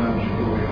أنفسنا من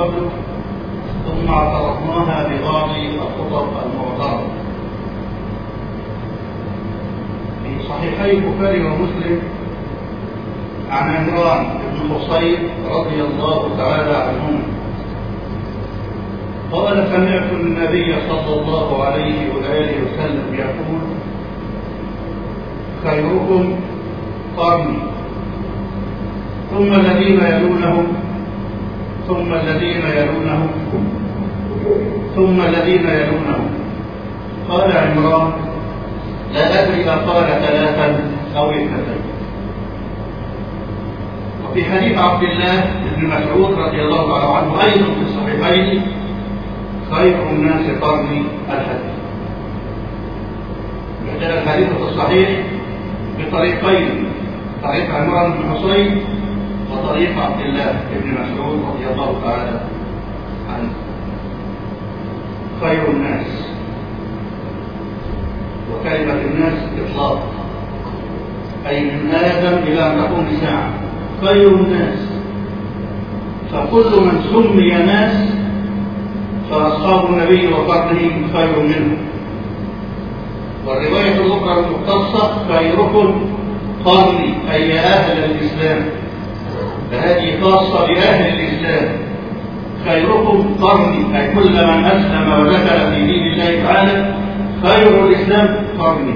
قبل ثم اعترضناها ببعض الخطب المعترضة في صحيحي البخاري ومسلم عن عمران بن حصين رضي الله تعالى عنهما. قال سمعت النبي صلى الله عليه وآله وسلم يقول خيركم قرني ثم الذين يلونهم ثم الذين يلونهم. ثم الذين يلونهم. قال عمران لا أدري أقال ثلاثا أو اثنتين. وفي حديث عبد الله بن مسعود رضي الله عنه أيضا في الصحيحين خير الناس قرني الحديث. يحتاج الحديث الصحيح بطريقين طريق عمران بن حصين وطريق عبد الله بن مسعود رضي الله تعالى عنه. خير الناس. وكلمة الناس إطلاق. أي من آدم إلى أن تقوم الساعة خير الناس. فكل من سمي ناس فأصحاب النبي وقرنه خير منه والرواية الأخرى المختصة خيركم قرني أي أهل الإسلام. فهذه خاصة بأهل الإسلام. خيركم قرني أي كل من أسلم ودخل في دين الله تعالى خير الإسلام قرني.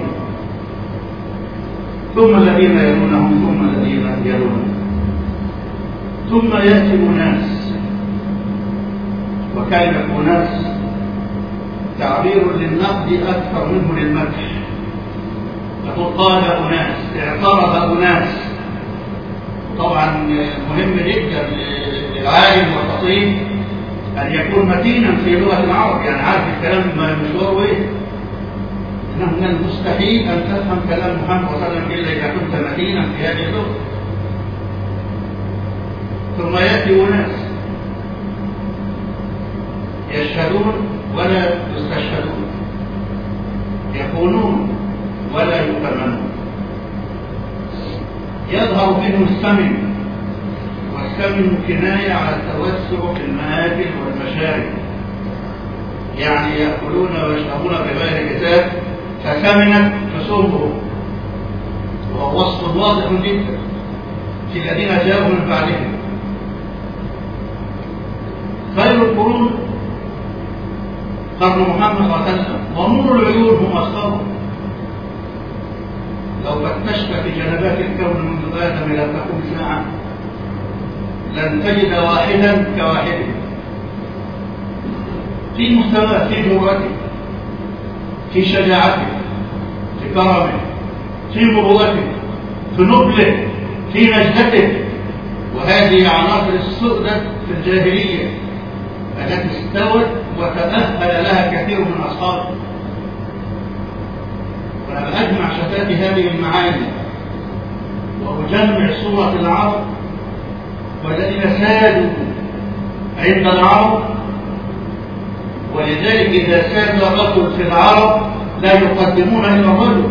ثم الذين يلونهم ثم الذين يلونهم. ثم يأتي أناس. وكلمة أناس تعبير للنقد أكثر منه للمدح. يقول قال أناس اعترض أناس. طبعا مهم جدا للعالم والخطيب أن يكون متينا في لغة العرب. يعني عارف الكلام مشواره إنه من المستحيل أن تفهم كلام محمد صلى الله عليه وسلم إلا إذا كنت متينا في هذه اللغة. ثم يأتي أناس يشهدون ولا يستشهدون يخونون ولا يؤتمنون يظهر منه السمن والسمن كناية على التوسع في المآكل والمشارب. يعني يأكلون ويشربون بغير كتاب فسمنت جسومهم وهو وصف واضح جدا في الذين جاءوا من بعدهم خير القرون قرن محمد صلى الله عليه وسلم. ونور العيون هم أصحابه. لو فتشت في جنبات الكون منذ آدم إلى تقوم ساعة لن تجد واحدا كواحده في مستواه في جرته في شجاعته في كرمه في مروءته في نبله في نجدته وهذه عناصر السؤدة في الجاهلية التي استوت وتأهل لها كثير من أصحابه وأنا أجمع شتات هذه المعاني. وأجمع صورة العرب والذين سادوا عند العرب ولذلك إذا ساد الرجل في العرب لا يقدمون إلا الرجل.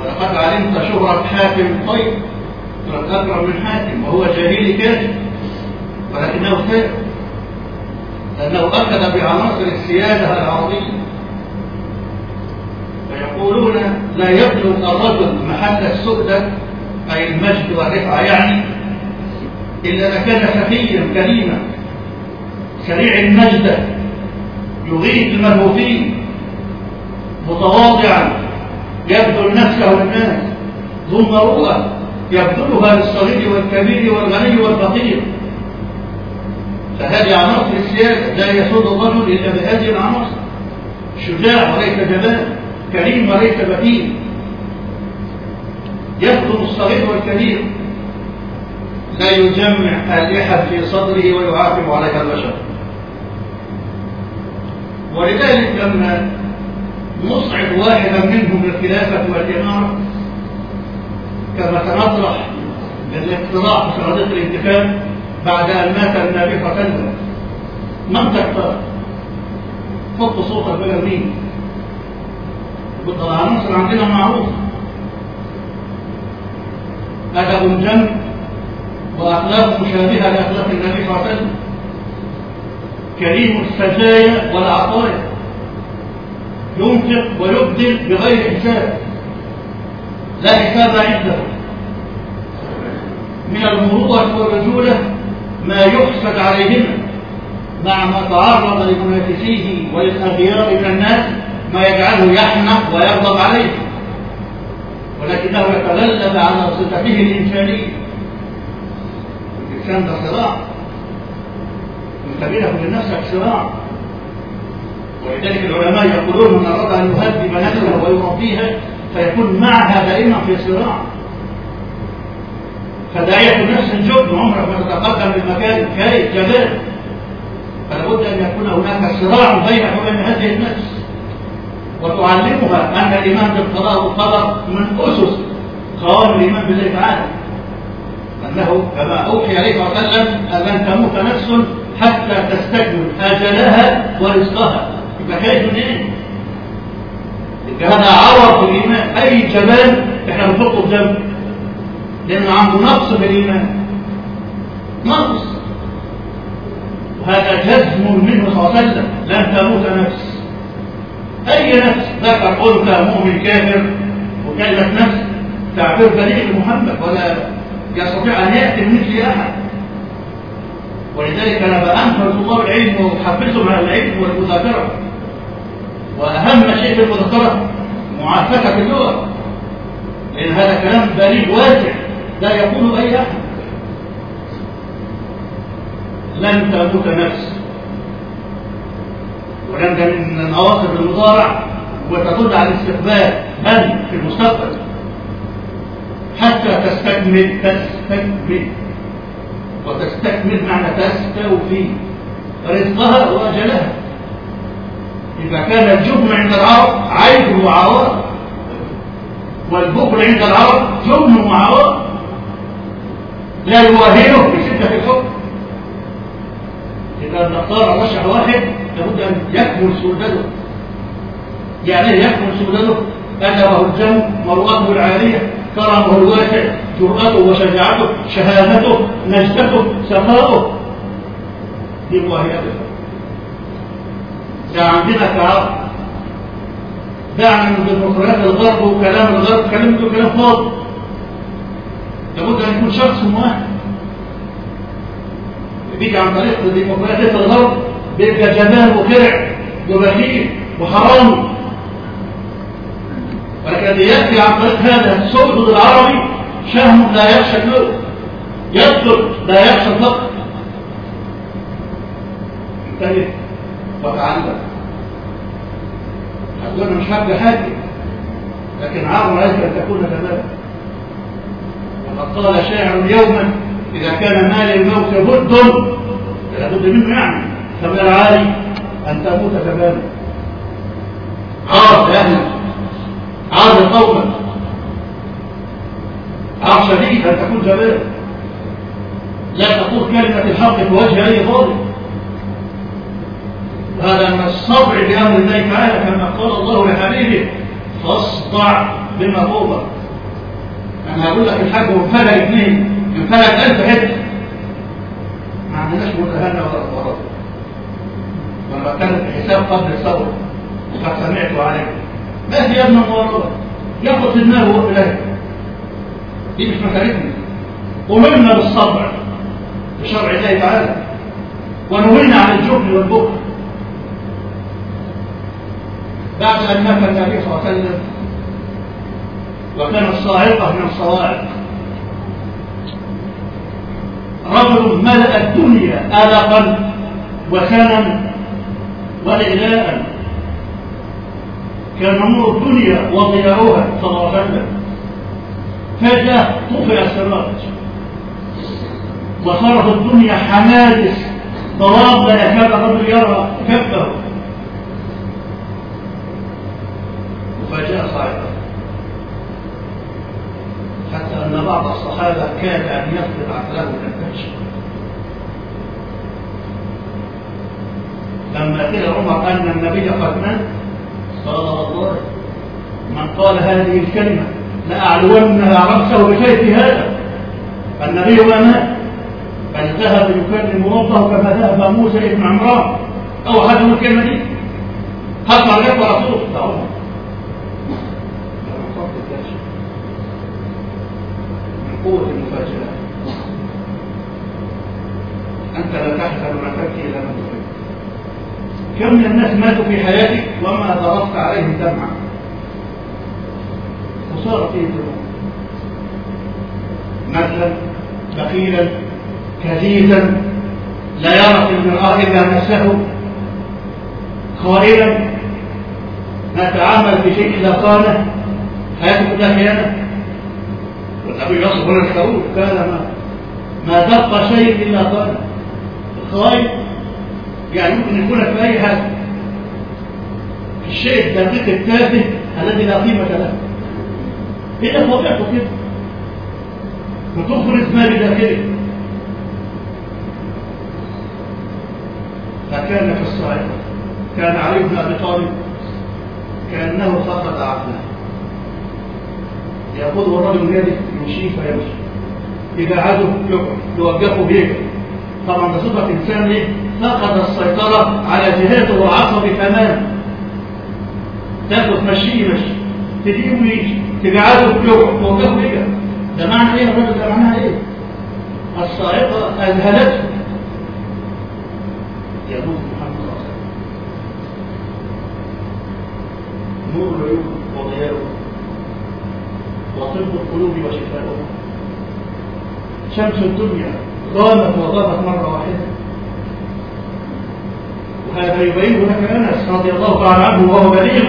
ولقد علمت شهرة حاتم طيب. أكرم من حاتم وهو جاهلي كاذب ولكنه ساد لأنه أخذ بعناصر السيادة العربية فيقولون لا يبلغ الرجل محل السؤدة أي المجد والرفعة يعني إلا إذا كان خفيا كريما. سريع المجد يغيث الملهوفين متواضعا يبذل نفسه للناس ذو مروءة يبذلها للصغير والكبير والغني والفقير. فهذه عناصر السياسة لا يسود الرجل إلا بهذه العناصر شجاع وليس جبان. كريم وليس بخيل يخدم الصغير والكبير لا يجمع الإحد في صدره ويعاقب عليها البشر ولذلك لما نصعد واحدا منهم للخلافة والإمارة كما تنطرح للاقتراع في صناديق الانتخاب بعد أن مات عليه وسلم من تقترح؟ حط صوتك بلا مين؟ العناصر عندنا معروفة أدب جم وأخلاق مشابهة لأخلاق النبي صلى الله عليه وسلم. كريم السجايا والعطايا ينفق ويبذل بغير حساب. لا حساب عنده. من المروءة والرجولة ما يحسد عليهما مع ما تعرض لمنافسيه وللأغيار من الناس. ما يجعله يحنق ويغضب عليه. ولكنه يتغلب على صفته الإنسانية. الإنسان ده صراع. انت بينك وبين نفسك صراع. ولذلك العلماء يقولون من أراد أن يهذب نفسه ويربيها فيكون معها دائما في صراع. فداعية النفس جبن عمرك ما تتقدم للمكان كيف جبان فلا بد أن يكون هناك صراع بينك وبين هذه النفس وتعلمها أن الإيمان بالقضاء والقدر من أسس قوام الإيمان بالله تعالى. أنه كما أوحي عليه صلى الله عليه وسلم أن تموت نفس حتى تستكمل أجلها ورزقها. يبقى كيف منين؟ يبقى هذا في الإيمان. أي جبان إحنا بنحطه في جنب. لأنه عنده نقص في الإيمان. نقص. وهذا جزم منه صلى الله عليه وسلم. لن تموت نفس. أي نفس ذكر أنثى مؤمن كافر. وكلمة نفس تعبير بريء لمحمد ولا يستطيع أن يأتي من مثل أحد. ولذلك أنا بأنفر طلاب العلم وأحفزهم على العلم والمذاكرة. وأهم شيء في المذاكرة معافاة اللغة لأن هذا كلام بليغ واسع لا يقول أي أحد. لن تموت نفس. ولن ده من نواصب المضارع وتدل على الاستقبال هل في المستقبل. حتى تستكمل تستكمل. وتستكمل معنى تستوفي رزقها وأجلها. إذا كان الجبن عند العرب عيب وعوار والبخل عند العرب جبن وعوار. لا يواهنه بشدة الحكم اذا نختار رشح واحد لابد أن يكمل سودته يعني إيه يكمل سودته ادبه الجم مروءته العاليه كرمه الواسع جرأته وشجاعته شهادته نجدته سخاؤه. دي مواهبته ده عندنا كعرب. دعنا من ديمقراطيات الغرب وكلام الغرب. كلمته كلام فاضي. لابد أن يكون شخص واحد. بيجي عن طريق ديمقراطية الغرب بيبقى جبان وكرع وبخيل وحرام. ولكن يأتي عن طريق هذا السلطة العربي شهم لا يخشى الموت يطلب لا يخشى الفقر انتبه وتعلم. هتقول مش حاجة حاجة لكن عار عليك أن تكون ثمانا وقد قال شاعر يوما إذا كان مال الموت بد لابد منه يعني. فمن العالي أن تموت ثمانا عار لأهلك عار لقومك عار شديد أن تكون جبانا لا تقول كلمة الحق في وجه أي ظالم هذا من الصبر بأمر الله تعالى كما قال الله لحبيبه فاصدع بما فوضى أنا هقول لك الحاج وفلك اثنين. ينفلك ألف حتة. ما عندناش متهنى ولا أخبارات. وأنا بتكلم في حساب قبل الثورة وقد سمعت عليك ما في ابن المواردة ياخد في دماغه وهو إلهي دي مش مسألتنا أمرنا بالصبر بشرع الله تعالى. ونهينا عن الجبن والبخل. بعد أن مات النبي صلى الله عليه وسلم وكانت صاعقة من الصواعق. رجل ملأ الدنيا ألقا وسنا وإعلاء كان نور الدنيا وضياؤها صلى الله. عليه وسلم فجأة طفئ السراج وصارت الدنيا حمادس ضراب لا يكاد الرجل يرى كفه وفجاء صاعقة حتى أن بعض الصحابة كاد أن يفقد عقله من الفجر لما قيل عمر أن النبي قد مات قال والله من قال هذه الكلمة لأعلونها رأسه بسيف هذا؟ النبي ما مات. بل ذهب يكلم ربه كما ذهب موسى ابن عمران. أو أحد الكلمة دي؟ حصل عليك ورسول ده عمر من قوة المفاجأة. أنت لا ولا تبكي إلى من تحب. كم من الناس ماتوا في حياتك وما ضربت عليهم دمعا وصار فيه دموع مثلا بخيلا كثيفا لا يرى في المرآة إلا نفسه. خائلا ما تعامل بشيء إلا قاله حياته كلها خيانة. والنبي يصف هنا الخروج كان ما ما دق شيء إلا قاله الخائن يعني ممكن يكون في أي حاجة. الشيء الدقيق التافه الذي لا قيمة له. هي طبيعته كده. وتخرج ما بداخله فكان في الصعيد كان علي بن أبي طالب كأنه فقد عقله. ياخذه الرجل من يمشي فيمشي عاده يقعد يوقفه بيده طبعا بصفة انسان إيه فقد السيطرة على جهاته العصبي تماما. تاخد تمشيه يمشي تجيبه ويجي تقعده يقعد توقفه بيده ده معنى إيه الرجل ده معناها إيه؟ الصاعقه أذهلته. يموت محمد صلى الله عليه وسلم. نور العيون وضياؤه وطب القلوب وشفاؤها شمس الدنيا غابت وغابت مرة واحدة. وهذا يبين لك أنس رضي الله تعالى عنه وهو بليغ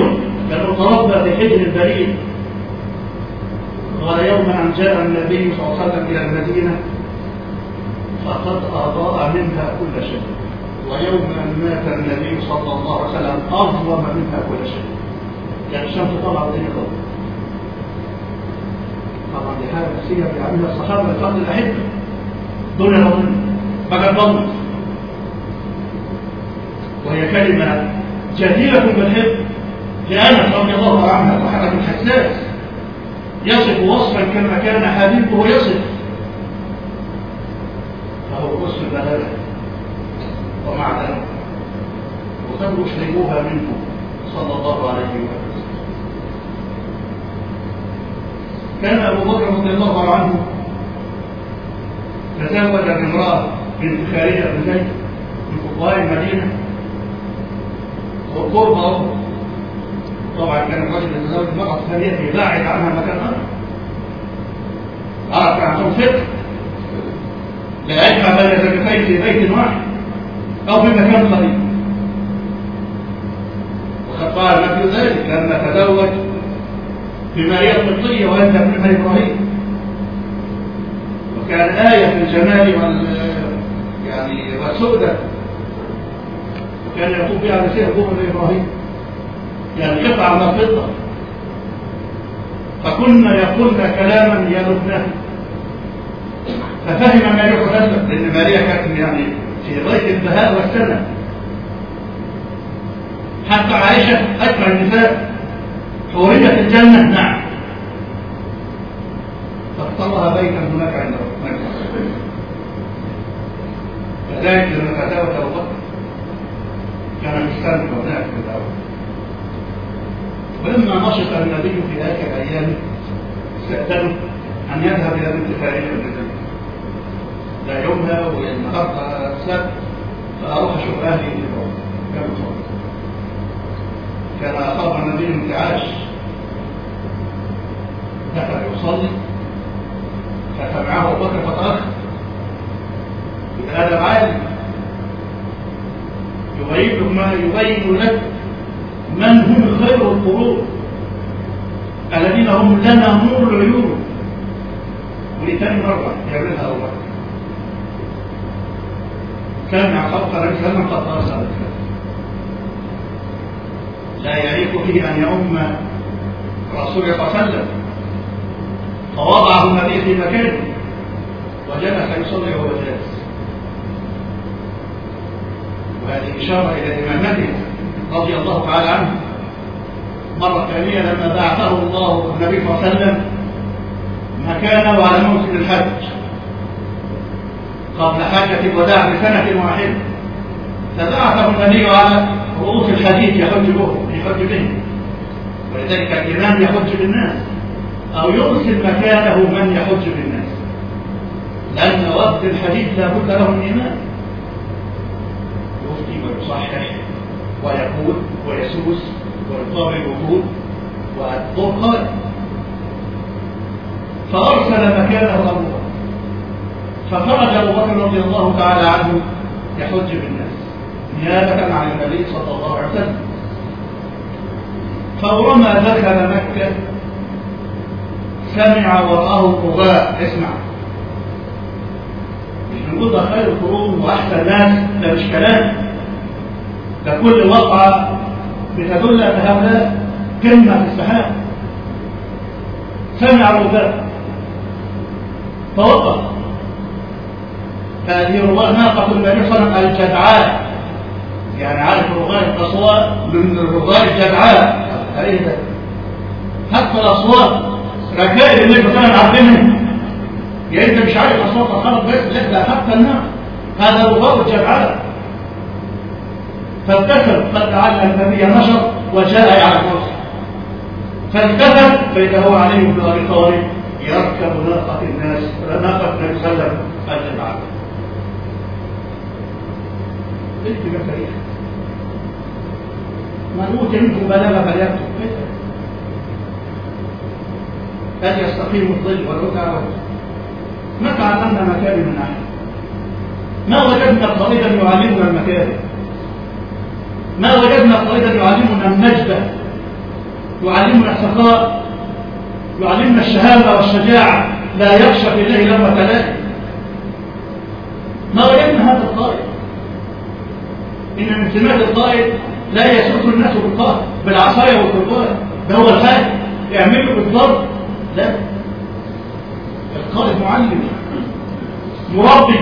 لأنه تربى في حجر البليغ قال يوما أن جاء النبي صلى الله عليه وسلم إلى المدينة فقد أضاء منها كل شيء. ويوم أن مات النبي صلى الله عليه وسلم أظلم منها كل شيء. يعني الشمس طلعت الدنيا طبعا دي حاجة نفسية بيعملها الصحابة الفرد الأحبة دون الظن بقى ضمت وهي كلمة جديرة بالحب لأنس رضي الله عنها صحابة حساس يصف وصفا كما كان حبيبه يصف. فهو وصف بلاغه ومع ذلك وقد أشربوها منه صلى الله عليه وسلم. كان أبو بكر رضي الله عنه تزوج بامرأة بنت خارجة بن زيد من فقهاء المدينة. وقربه طبعا كان الرجل يتزوج امرأة ثانية يبعد عنها مكان آخر. عرف كان فقه لا يجمع بين زوجتين في بيت واحد. أو في مكان قريب وقد قال نبي ذلك. لما تزوج بماريا القبطية وأنت ابنها إبراهيم وكان آية في الجمال وال يعني والسؤدة. وكان يطوف بها على سير أبوه إبراهيم. يعني قطعة من الفضة. فكنا يقولن كلاما يلبنه. ففهم ماريا حسن لأن ماريا كانت يعني في غاية البهاء والسنة حتى عائشة أكبر النساء حورية الجنة نعم. فاختارها بيتا هناك عند ربنا. كذلك لما فتاوى أبو كان مستند هناك في الأول ولما نشط النبي في آخر أيامه استأذنه أن يذهب إلى بنت فارس الرجل لا يومها والنهارده السبت فأروح أشوف أهلي كان أصاب النبي انتعاش دخل يصلي فتبعه أبو بكر فتأخر بأدب عالي يبين ما يبين لك من هم خير القرون الذين هم لنا نور العيون. ولتاني مرة يعملها صوت النبي صلى الله عليه وسلم. قد أرسل لا يليق به أن يؤم رسول الله صلى الله عليه وسلم. فوضعه النبي في مكانه وجلس يصلي وهو جالس. وهذه إشارة إلى إمامته رضي الله تعالى عنه. مرة ثانية لما بعثه الله النبي صلى الله عليه وسلم مكانه على موسم الحج. قبل حجة الوداع بسنة واحدة. فبعثه النبي على رؤوس الحديث يحج به يحج به. ولذلك الإمام يحج بالناس. أو يرسل مكانه من يحج بالناس. لأن وقت الحديث لا بد له من إمام يفتي ويصحح ويقول ويسوس ويطابق الوقود والدور قائم فأرسل مكانه أبو بكر فخرج أبو بكر رضي الله تعالى عنه يحج بالناس. نيابة عن النبي صلى الله عليه وسلم. فورما دخل مكة سمع ورآه الرغاء اسمع. مش نقول ده خير القرون وأحسن ناس ده مش كلام. ده كل وقعة بتدل أن هؤلاء كلمة في السحاب. سمع الرغاء فوقف هذه الرغاء ناقة النبي صلى الله عليه وسلم الجدعاء يعني عارف الرغاء الأصوات؟ من الرغاء الجدعاء حتى الأصوات. الله عليه وسلم عارفينها يا انت مش عارف اصوات الخلق بس لا ده حتى الناس. هذا الرغاء الجدعاء فالتفت فتعلم النبي نشر وجاء يعرف نفسه. فالتفت فإذا هو علي بن أبي طالب يركب ناقة الناس ناقة النبي صلى الله عليه وسلم الجماعة. انت بتاريخ من أوتي منكم بلاغة فليكتب هل يستقيم الظل والركع ما تعلمنا مكارم أحد؟ ما وجدنا قائدا يعلمنا المكارم ما وجدنا قائدا يعلمنا النجدة يعلمنا السخاء؟ يعلمنا الشهامة والشجاعة؟ لا يخشى في الله لما تلاقي ما وجدنا هذا القائد؟ إن من سمات القائد لا يسوق الناس بالقهر بالعصاية والقربان ده هو الحاج يعمله بالضرب لا. القائد معلم. مربي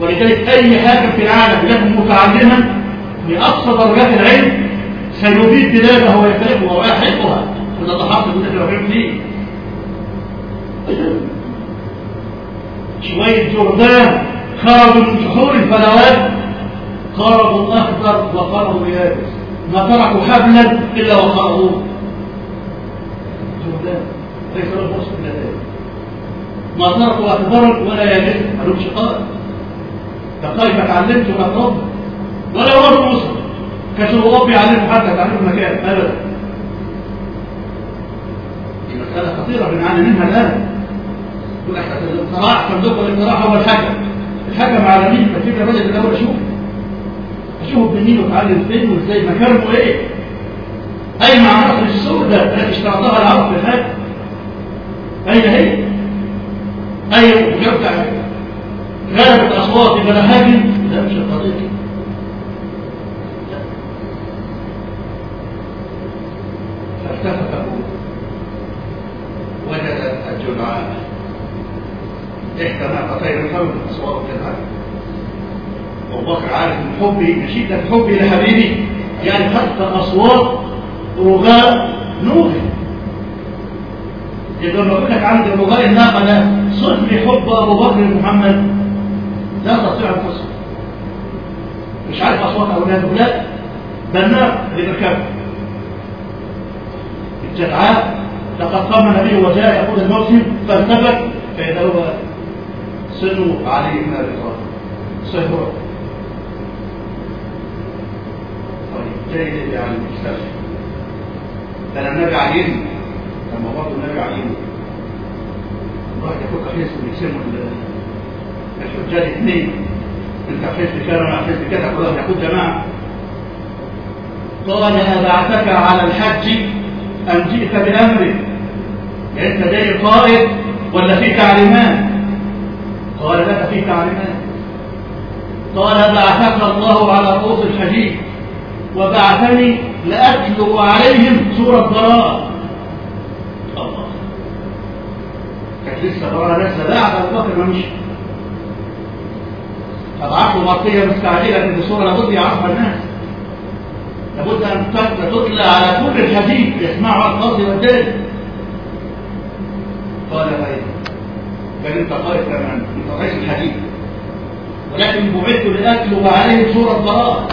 ولذلك أي حاكم في العالم يكون متعلما لأقصى درجات العلم سيفيد بلاده ويفرقها ويحرقها تحصل من الرحيم فيه شوية جردان خرجوا من جحور الفلوات خرجوا أخضر وخرجوا يابس ما تركوا حبلا إلا وخرجوه جردان ليس له فرصة ذلك ما ولا يابس مالهمش قائد فكيف تعلمت ما تربى ولا هو مصر كانوا ربي يعلموا حتى تعلموا المكان أبدا. دي مسألة خطيرة بنعاني منها الآن. يقول الاقتراع صندوق الاقتراع هو الحكم. الحكم على مين؟ فتيجي الراجل الأول أشوف أشوف ابن مين وتعلم فين؟ وإزاي؟ مكانه إيه؟ أي معناصر السودة التي اشترطها العرب في الحج أين هي؟ أي مجرد غلبت أصوات بلهاج لا مش القضية. فالتفت أبوه وجد الجدعان إحدى ناقتين الحول أصوات كذا أبو بكر عارف من حبي من شدة حبي لحبيبي. يعني حتى أصوات رغاء نوفي يبقى لما لك عند رغاء الناقة ده صف حب أبو بكر محمد. لا تستطيع تصف مش عارف أصوات أولاده لا اللي بيركبها الجدعاء لقد قام النبي وجاء يقول الموسم فالتفت فإذا هو سنو علي بن أبي طالب صهره طيب جاي لي على ده النبي عينه لما برضه النبي عينه الواحد يفك حيث ويقسموا الحجاج اثنين. أنت حفظت كذا أنا حفظت كذا. واحد يقول جماعة. قال ابعثك على الحج ام جئت بامر أنت جاي قائد ولا في تعليمات؟ قال لك في تعليمات. قال بعثك الله على رؤوس الحديث وبعثني لأتلو عليهم سورة براءة الله. كانت لسه براءة لسه بعد بكر ما مشي. فبعث له مرقية مستعجلة إن السورة لابد يعرفها الناس. لابد أن تتلى على كل الحديث يسمعها القاضي والداري قال خير بل أنت قائد كمان أنت رئيس الحديث. ولكن بعثت لأتلو عليهم سورة براءة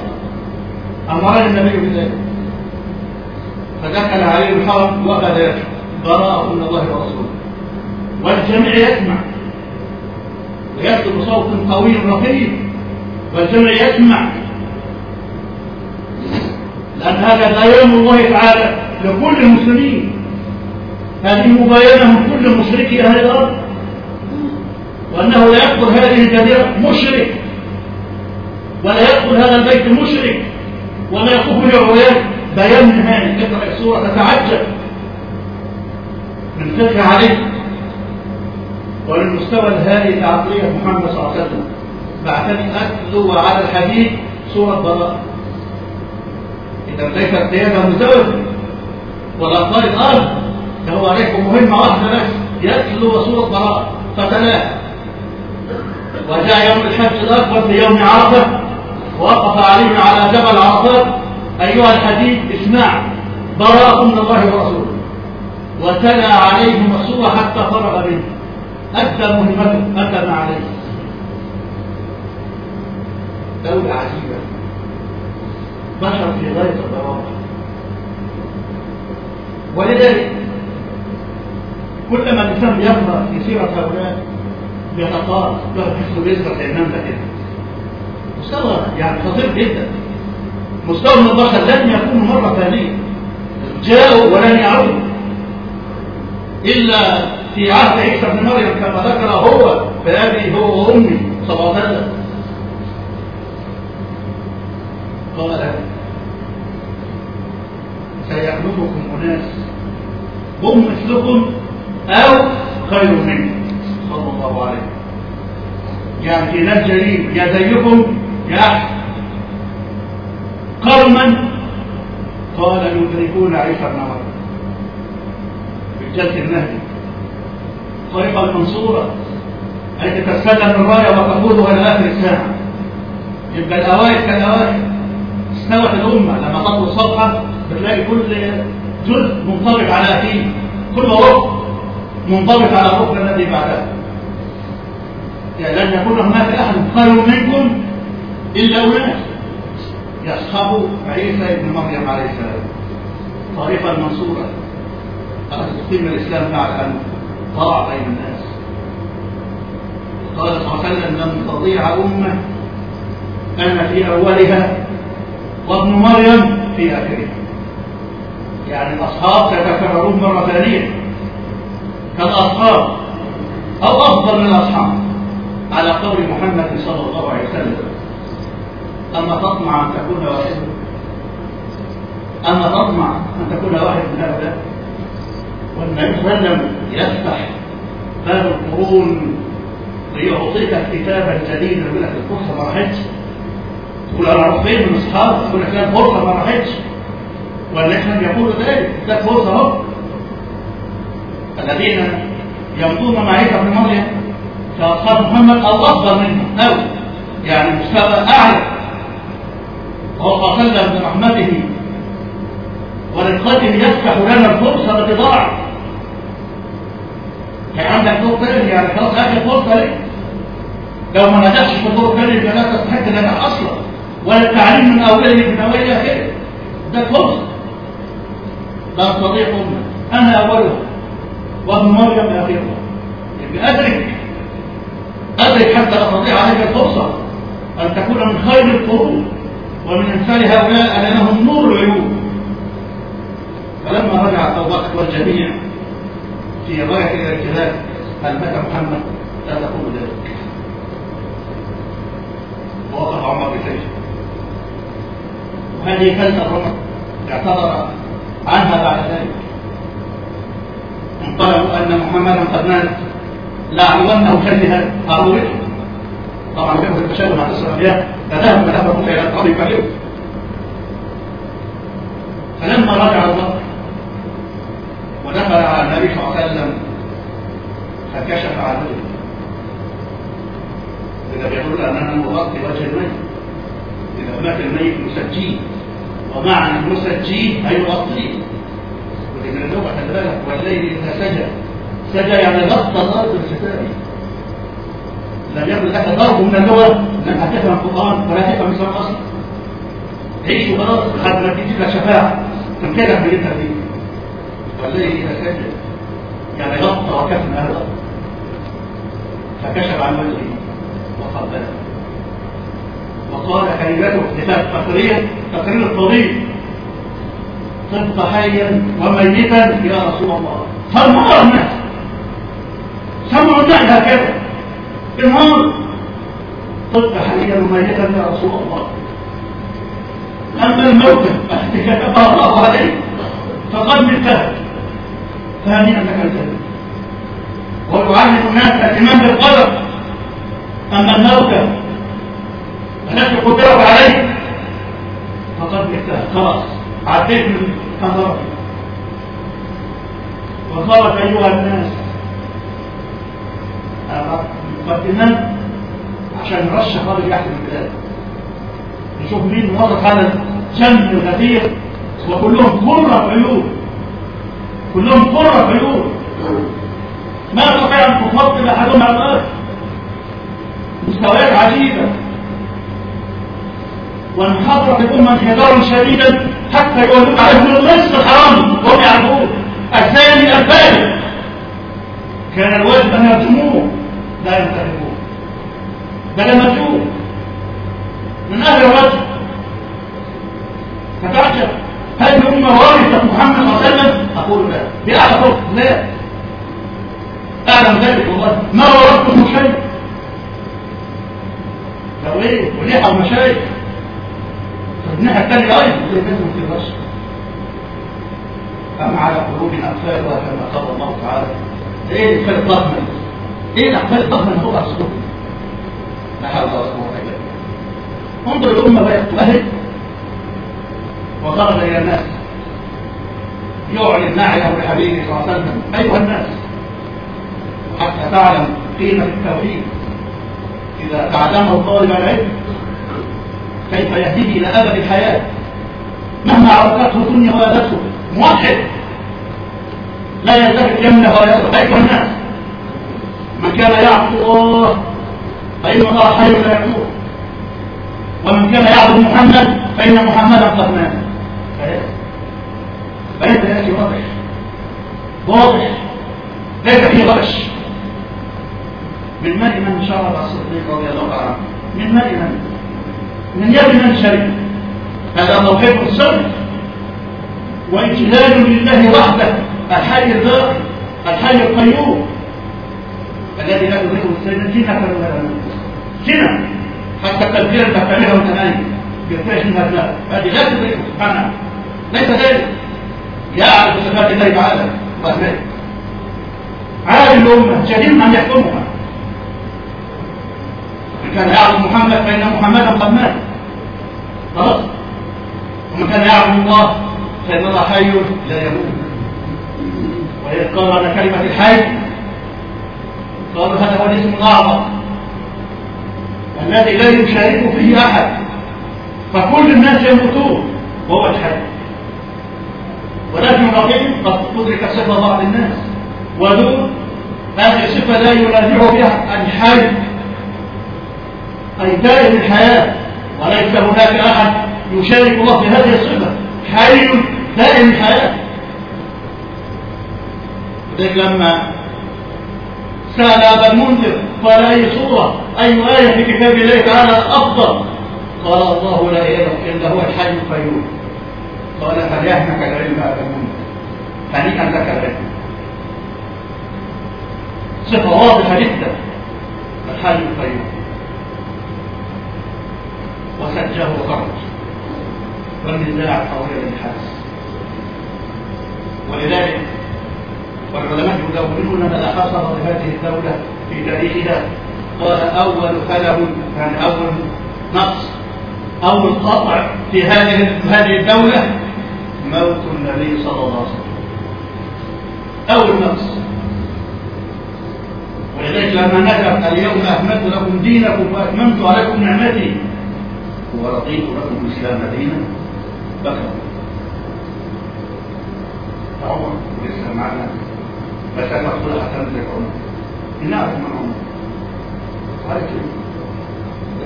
أمرني النبي بذلك. فدخل عليه الحرم وأخذ براءة من الله ورسوله. والجميع يسمع. ويكتب بصوت قوي رقيق. والجميع يسمع. لأن هذا بيان الله تعالى لكل المسلمين. هذه مباينة من كل مشركي أهل الأرض. وأنه لا يدخل هذه الجزيرة مشرك. ولا يدخل هذا البيت مشرك. ولا يقوم بالعريان بيان نهائي تقرأ السورة تتعجب من فقه عليه وللمستوى الهائل لعقلية محمد صلى الله عليه وسلم. بعثني أتلو على الحديث سورة براءة إذا ليس قيادة مزدوجة ولا قائد أرض هو عليكم مهمة واحدة بس يتلو سورة براءة فتلاه وجاء يوم الحج الأكبر في يوم عرفة وقف عليه على جبل عرفات. أيها الحديث اسمع. براءة من الله ورسوله. وتلا عليهم السورة حتى فرغ منه. أدى مهمته ما عليه. دولة عجيبة. بشر في غاية الضوابط ولذلك كلما الإنسان بيقرأ في سيرة هؤلاء بيتقارب يحس بيثبت النملة كده مستوى يعني خطير جدا. مستوى من البشر لن يكون مرة ثانية. جاءوا ولن يعودوا. إلا في عهد عيسى بن مريم كما ذكر هو بأبي هو وأمي صلى الله عليه وسلم. قال سيخلفكم أناس هم مثلكم أو خير منكم. صلى الله عليه وسلم. يعني في ناس جليل يا زيكم يا أحسن. قوما قال يدركون عيسى بن مريم بالجلد النهدي الطريقة المنصورة التي تستلم الراية وتقودها إلى آخر الساعة. يبقى الأوائل كالأوائل. استوت الأمة لما تطلب صفحة بتلاقي كل جزء منطبق على أخيه. كل ركن منطبق على الركن الذي بعده. يعني لن يكون هناك أحد خير منكم إلا أناس يصحب عيسى ابن مريم عليه السلام. طريقة المنصورة التي تقيم الإسلام بعد أن ضاع بين الناس. قال صلى الله عليه وسلم لن تضيع أمة. أنا في أولها وابن مريم في آخرها. يعني الأصحاب سيتكررون مرة ثانية كالأصحاب أو أفضل من الأصحاب على قول محمد صلى الله عليه وسلم. أما تطمع أن تكون واحدا أما تطمع أن تكون واحد من هؤلاء والنبي صلى الله عليه وسلم يفتح باب القرون ليعطيك الكتاب الجديد يقول لك الفرصة ما راحتش تقول أنا أروح فين من أصحابي يقول لك لا الفرصة ما راحتش والنحن يقول ذلك. ده فرصة أهو. الذين يمضون مع عيسى بن مريم كأصحاب محمد أو أفضل منهم. أو يعني مستوى أعلى. وسلم برحمته ورفقته يفتح لنا الفرصة التي ضاعت كان عندك دور ثاني يعني خلاص اخر فرصه لك لو ما نجحش في الدور الثاني يبقى لا تستحق النجاح أصلا ولا التعليم من أوله من اوله اخره ده فرصة. لا استطيع امه أنا أولها. وابن مريم اخرها يبقى أدرك. أدرك حتى أستطيع عليك الفرصة. أن تكون من خير القرون. ومن أمثال هؤلاء لانهم نور العيون فلما رجع بكر والجميع في غاية الارتباك هل مات محمد؟ لا تقول ذلك. ووقف عمر بسيف وهذه كلمة عمر اعتذر عنها بعد ذلك. انقلبوا أن محمدا قد مات. لأعلمنه كلها هارولته طبعا في التشابه مع الأنبياء فذهب ذهب إلى القبر فليه فلما رجع بكر ودخل على النبي صلى الله عليه وسلم فكشف عنه. إذا بيقول أننا نغطي وجه الميت. إذا مات الميت نسجيه ومعنى نسجيه أي نغطيه من اللغة خلي والليل إذا سجى. سجى يعني غطى الأرض بستاره لم يكن لك ضرب من اللغة انك هتفهم القرآن ولا تفهم الإسلام أصلا عيش وخلاص لحد ما لك شفاعة. تمتلك باللي أنت فيه والليل إذا سجد يعني غطى أهل الأرض فكشف عن وجهه وقبله. وقال كلمته لذات تقرير الطبيب صدق حيا وميتا يا رسول الله. سمعوا الناس. سمعوا الناس هكذا. النار صدق حيا وميتا يا رسول الله. أما الموت. كتب الله عليه فقد مثله ثانيا لك الجنة ويعلم الناس الاهتمام بالقدر. أما الموت التي قدرت عليه. فقد مثله خلاص. عديت من نظرك وصارت أيها الناس. مقدمات عشان نرشح راجل يحكم البلاد. نشوف مين وصف هذا الجنب الغفير وكلهم قرة عيون كلهم قرة عيون ما تستطيع أن تفضل أحدهم على الآخر مستويات عجيبة. وانحدر الأمة انحدارا شديدا حتى يقولون عليهم النصف الحرام وهم يعرفون. الثاني الثالث كان الواجب أن يرجموه. لا ينتهبون بل مجهول من أهل الرجل. فتعجب هل الامه وارثه محمد صلى الله عليه وسلم؟ أقول لا. باعلى صوت لا. أعلم ذلك والله. ما ورثته شيء لو إيه وليحة ومشايخ فالناحيه الثانية أيضا اللي لازم في الرشد أم على قلوب أقفالها كما قال الله تعالى. إيه الأقفال الضخمة إيه الأقفال الضخمة اللي فوق الصدور لا حول ولا إلا بالله. انظر الأمة بقت تؤهل. وخرج إلى الناس يعلن نعيه لحبيبه صلى الله عليه وسلم أيها الناس حتى تعلم قيمة التوحيد. إذا تعلمه طالب العلم كيف يهديه إلى أبد الحياة؟ مهما عرفته الدنيا وأذته موحد. لا يمنه ولا يسرق أيها الناس من كان يعبد الله فإن الله حي لا يموت ومن كان يعبد محمد فإن محمدا قد مات فإنت يأتي واضح واضح. ليس فيه غش من ماء من شرب الصديق رضي الله عنه من ماء من. من يد من شرب هذا موقف الصدق واجلال لله وحده الحي الباقي الحي القيوم. الذي لا تدركه السنة سنه ولا سنه حتى التدبير اللي بتعملها وانت نايم بيرتاح منها هذه لا تدركه سبحانه ليس ذلك. يعرف صفات الله تعالى وأسمائه عالم الأمة. شديد أن يحكمها. من كان يعرف محمد فإن محمدا قد مات. خلاص. ومن كان يعرف الله فإن الله حي لا يموت. وإذ قال كلمة الحي قالوا هذا هو الاسم الأعظم الذي لا يشارك فيه أحد. فكل الناس يموتون وهو الحي ولكن الرقيب قد تدرك صفة بعض الناس. ودون هذه الصفة لا ينازع بها الحي أي دائم الحياة. وليس هناك أحد يشارك الله في هذه الصفة. حي دائم الحياة. لذلك لما سأل أبا المنذر قال أي سورة أي آية في كتاب الله تعالى أفضل؟ قال الله لا إله إلا هو الحي القيوم. قال فليهنك العلم أبا المنذر؟ هنيئا لك العلم؟ صفة واضحة جدا. الحي القيوم. وسجه وخرج والنزاع طويل الحاس ولذلك والعلماء يدونون ما حصل لهذه الدولة في تاريخها قال أول خلل يعني أول نقص أول قطع في هذه هذه الدولة موت النبي صلى الله عليه وسلم. أول نقص. ولذلك لما نزل اليوم أكملت لكم دينكم وأتممت عليكم نعمتي. ورضيت لكم الإسلام دينا؟ بكى. عمر لسه معنا. أنا أقول حسن لك عمر نعرف من عمر عارف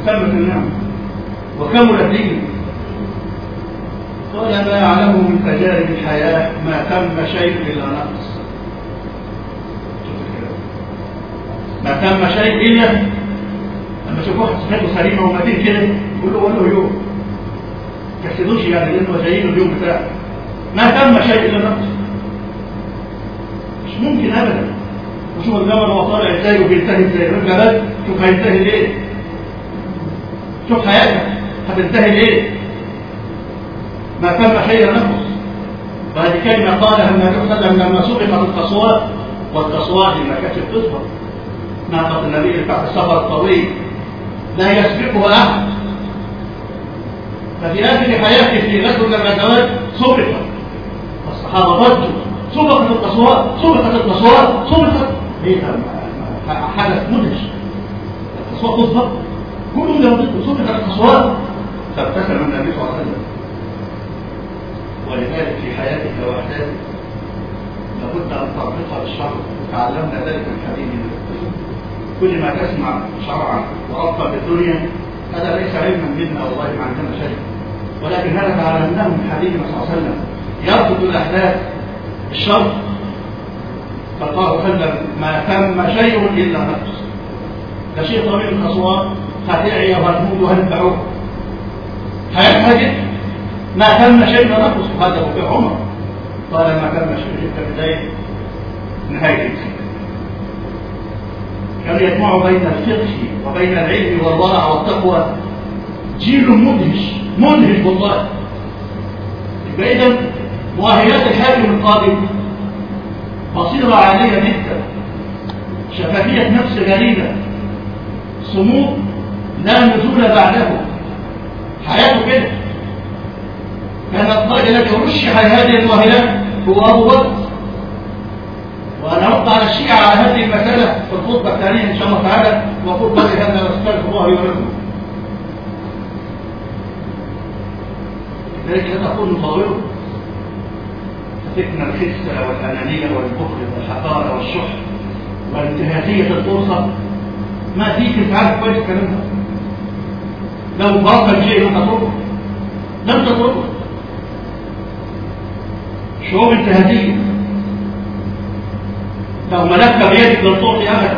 تمت النعمة وكمل الدين قال ما يعلم من تجارب الحياة ما تم شيء إلا نقص ما تم شيء إلا لما تشوف واحد صحته سليمة ومتين كده يقول له ولا يوم كسدوش يعني لأنه جايين اليوم بتاعه ما تم شيء إلا نقص. مش ممكن ابدا. وشوف الجبل هو طالع إزاي وبينتهي إزاي. الجبل شوف هينتهي ليه. شوف حياتك هتنتهي ليه. ما تم شيء نقص وهذه كلمة قالها النبي صلى الله عليه وسلم لما سبقت القصوات والقصوات ما كانتش بتسبق ناقة النبي بتاعت السفر الطويل. لا يسبقها أحد. ففي آخر حياته في غزوة من الغزوات سبقت. والصحابة ضجوا سبقت القصوات سبقت القصوات سبقت إيه حدث مدهش القصوات تسبق كلهم يرددوا سبقت القصوات فابتسم النبي صلى الله عليه وسلم. ولذلك في حياتك وحدك لابد أن تربطها بالشرع وتعلمنا ذلك من حبيبنا كل ما تسمع شرعا وربطا بالدنيا هذا ليس علما منا والله ما عندنا شيء. ولكن هذا تعلمناه من حبيبنا صلى الله عليه وسلم. يربط الأحداث الشر فالله وسلم ما تم شيء إلا نقص ده شيء طبيعي الخصوات هتعيا وهتموت وهتبعوه هينهجد ما تم شيء نقص هذا في عمر. قال ما تم شيء في بدايه نهاية كان يجمع بين الفقه وبين العلم والورع والتقوى. جيل مدهش مدهش والله. يبقى اذا مؤهلات الحاكم القادم بصيرة عالية جدا. شفافية نفس غريبة. صمود لا نزول بعده. حياته كده. كان الطائر الذي رشح هذه المؤهلات هو أبو بكر. وأنا أرد على الشيعة على هذه المسألة في الخطبة الثانية إن شاء الله تعالى. وأقول قولي هذا واستغفر الله ولكم. لذلك لا تكون مطاوله فتكن الخسة والأنانية والبخل والحقارة والشح وانتهاكية الفرصة. ما فيك أنت عارف كويس الكلام ده. لو باطل شيء لم تتركه لم تتركه شعوب انتهاكية لو ملكت بيدك لن تعطي أحدا.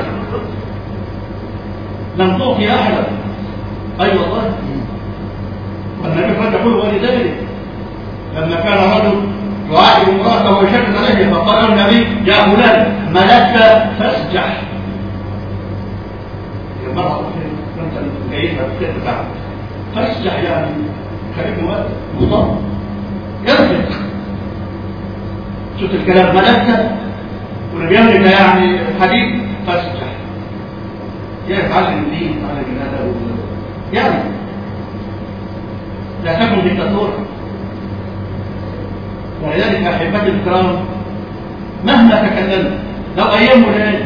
لن تعطي أحدا. أي أيوة والله. والنبي قد يقول ولذلك لما كان رجل يعاتب امرأته ويشدد عليه فقال النبي يا فلان ملكت فاسجح. يا مرة انت كيف تتبع فاسجح يعني مؤدب مضطر ارفق شفت الكلام؟ ملكة ونبيانك يعني حديث فاسجح. يتعلم الدين على جناده يعني لا تكن دكتاتورا ولذلك احبتي الكرام مهما تكلمت لو أيام الان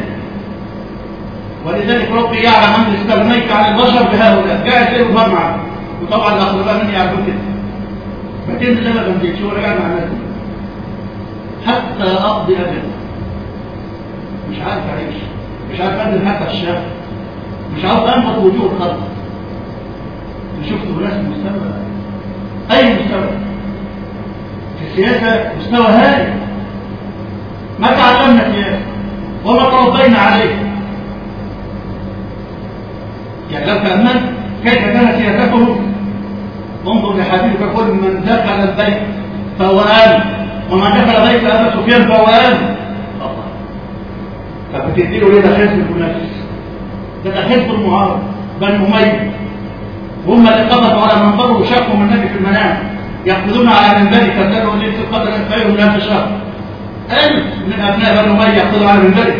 ولذلك ربي يعلم أن استغنيت عن البشر بهؤلاء. قاعد الظهر معك وطبعا الاقرباء مني يعرفون كده فتنزل شو رجع مع الناس حتى أقضي أجل مش عارف أعيش. مش عارف أنزل حتى الشارع مش عارف انبط وجوه الخلق شفت ناس مستوى أي مستوى في السياسة مستوى هائل. ما تعلمنا سياسة وما تربينا عليه. يعني لو تأملت كيف كانت سياسته؟ انظر لحديث يقول من دخل البيت فهو آمن. ومن دخل بيت أبا سفيان فهو آمن. فبتديله ليه ده حزب المنافس ده حزب المعارض بني أمية. وهم اللي قبضوا على منبره وشافوا من النبي في المنام. يقبضون على منبره كذلوا ليله القدر خير من هذا الشهر. ألف من أبناء بني أمية يقبضوا على منبره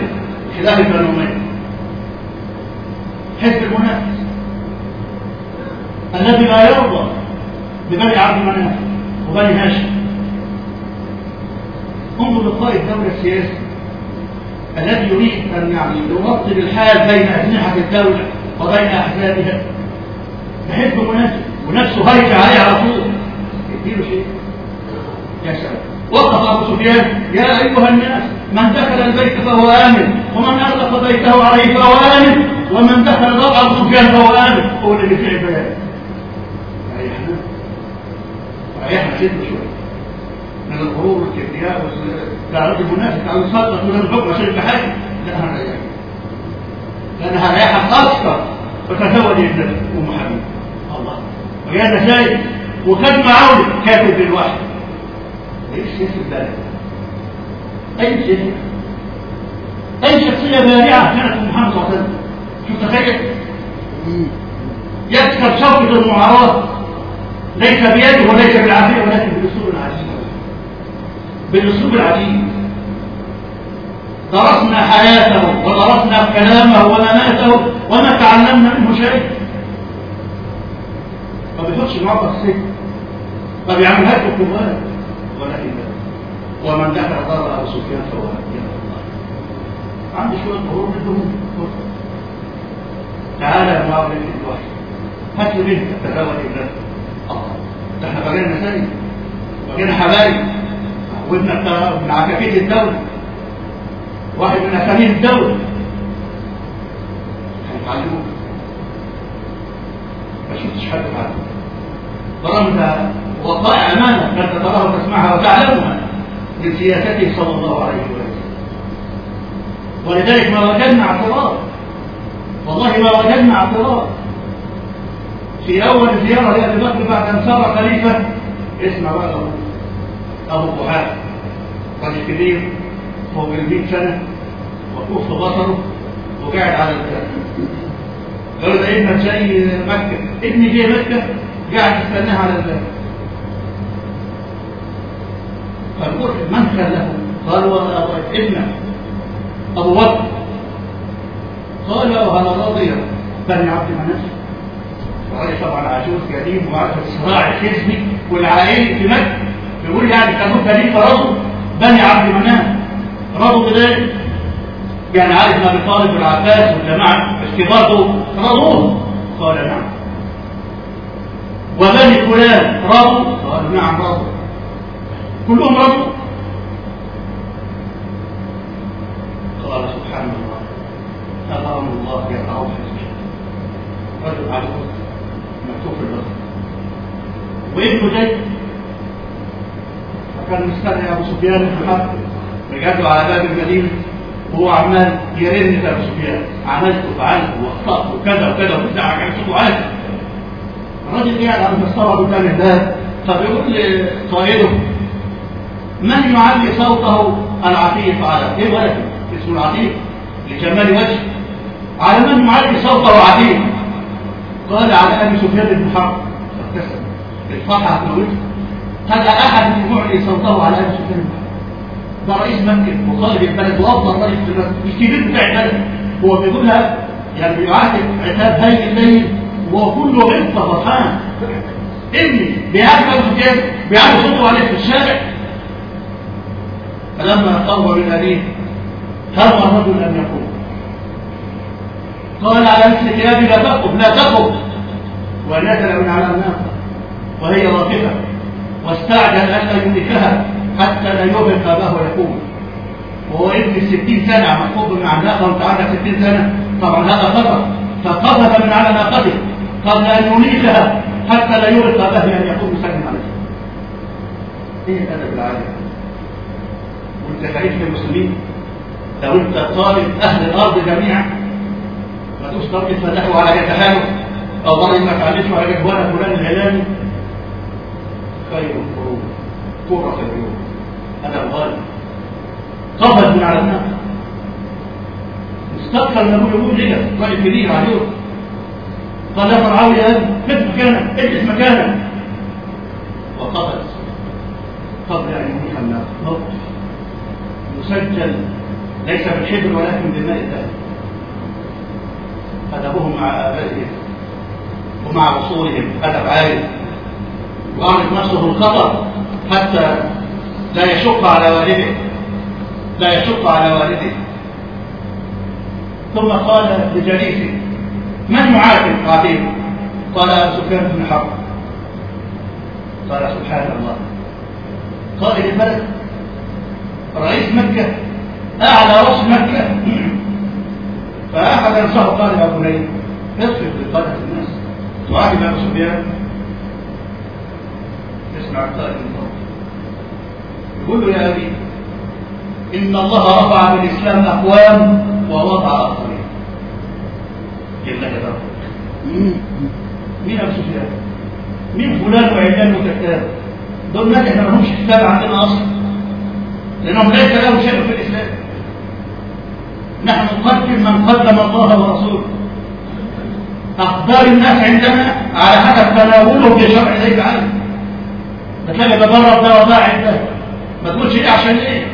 خلاف بني أمية. حزب المنافس الذي لا يرضى ببني عبد المناف وبني هاشم. انظر لقاء الدولة السياسي الذي يريد أن يعني يوطن الحال بين أجنحة الدولة وبين أحزابها. بحزب مناسب ونفسه هيك عليه على طول. اديله شيء. يا سلام. وقف أبو سفيان يا أيها الناس من دخل البيت فهو آمن ومن أغلق بيته عليه فهو آمن ومن دخل ضرع أبو سفيان فهو آمن. هو اللي فيه بيان ريحنا. ريحنا سيدنا شوية. من الغرور والكبرياء والتعرض المنافق أو يصدق من الحكم عشان بحاجة لا أنا ريحنا لأنها ريحة خاصة. فتزوج أم حبيب الله. وجاء شايف وكان معاون كاتب بالوحي. إيه السياسة البلد؟ أي سياسة أي شخصية بارعة كانت محمد صلى الله عليه وسلم. شوف تخيل. يكسب شوكة المعارضة. ليس بيده وليس بالعافية ولكن بالأسلوب العجيب. بالأسلوب العجيب. درسنا حياته ودرسنا كلامه ومماته وما تعلمنا منه شيء. ما بيحطش معه السجن ما بيعملهاش بالقرآن ولكن ومن دخل ضر أبو سفيان فهو يا عندي شوية غرور منهم تعالى يا معاويه الوحي. هات لي بنت تتزوج ابنك الله. ده إحنا بقينا سيد بقينا حبايب. وابنك من عكاكيد الدولة. واحد من اسامي الدولة. هيتعلموك ما شفتش حد يتعلم برمت وقائع أمانة كانت تراها وتسمعها وتعلمها من سياسته صلى الله عليه وسلم. ولذلك ما وجدنا اعتراض. والله ما وجدنا اعتراض. في أول زيارة لأبي بكر بعد أن صار خليفة اسمع بقى أبو قحافه رجل كبير فوق ال 100 سنة وكف بصره وقاعد على الباب قالوا ده ابنك جاي مكة ابني جاي مكة قاعد يستناه على الباب فنقول من خلفه قالوا والله ابنك أبو بكر. قال وهل راضي بني عبد مناف وراجل طبعا عجوز قديم وعارف الصراع الحزبي والعائلي في مكة. يقول يعني كانوا خليفة رضوا بني عبد مناف رضوا بذلك. يعني عارف أبي طالب والعباس والجماعه الكبار دول؟ رضوه. قال نعم. وبني فلان رضوا قالوا نعم رضوا كلهم رضوا قال سبحان الله. أمر الله يقع في رجل عجوز مكتوب في الأرض وابنه جاي فكان مستني أبو سفيان حرب. رجعته على باب المدينة. وهو عمال يرن في أبو سفيان. عملت وفعلت وأخطأت وكذا وكذا وبتاع كان صوته عالي الراجل قاعد على المسطره قدام الباب فبيقول لقائده من يعلي صوته؟ العتيق على إيه ولد اسمه العتيق. لجمال وجهه على من يعلي صوته عتيق؟ قال على أبي سفيان بن حرب. الفرحه هتموته هذا أحد يعلي صوته على أبي سفيان ده رئيس مكة وقائد البلد وأفضل رئيس في البلد. مش كبير بتاع البلد. هو بيقولها يعني بيعاتب عتاب هاي الليل وهو كله غلطة فرحان. ابني بيعاتب أبو سفيان بيعاتب صوته عليه في الشارع. فلما قرب من أبيه هرب الرجل أن يقوم. قال على مثل كلابي لا تقف لا تقف ونزل من على الناقة وهي راكبة واستعجل أن يملكها حتى لا يوهق أباه يقوم وهو ابن الستين سنة محفوظ من الناقة وانت عندك ستين سنة. طبعا هذا خطر فقذف من على ناقته قبل أن يملكها حتى لا يوهق أباه أن يقوم يسلم عليه إيه الأدب العالي؟ خليفة المسلمين. لو انت طالب أهل الأرض جميعا. ما طالب يتفتحوا على يتحالف أو والله ما تعلمش على جدوانا فلان العلاني خير القرون. كرة اليوم. هذا الغالب. قفز من على الناس. استقبل من ابوه يقول رجع راجل كبير عليه. قال يا فرعون يا أبي كيف مكانك اجلس مكانك. وقفز. قبل ان يموت الناس موقف. مسجل ليس بالحبر ولكن بالماء الثاني أدبهم مع آبائهم ومع رسولهم. أدب عالي وأعرف نفسه الخطر حتى لا يشق على والده. لا يشق على والده. ثم قال لجليسه من يعاتب قاتله قال سفيان بن حرب. قال سبحان الله. قائد البلد رئيس مكة أعلى رأس مكة. فأحد أنصحه قال يا بني اصرف بقادة الناس. تعاتب أبو سفيان. اسمع القائد المطلق يقول له يا أبي إن الله رفع بالإسلام أقوام ووضع آخرين جل جلاله مين أبو سفيان؟ مين فلان وعلان وكتاب؟ دول ناس إحنا ما لهمش كتاب عندنا أصلا. لأنهم ليس لهم شيء في الإسلام. نحن نقدم من قدم الله ورسوله. أقدار الناس عندنا على حسب تناولهم لشرع الله تعالى بتلاقي بضرب ده وضاعف ده ما تقولش إيه عشان إيه؟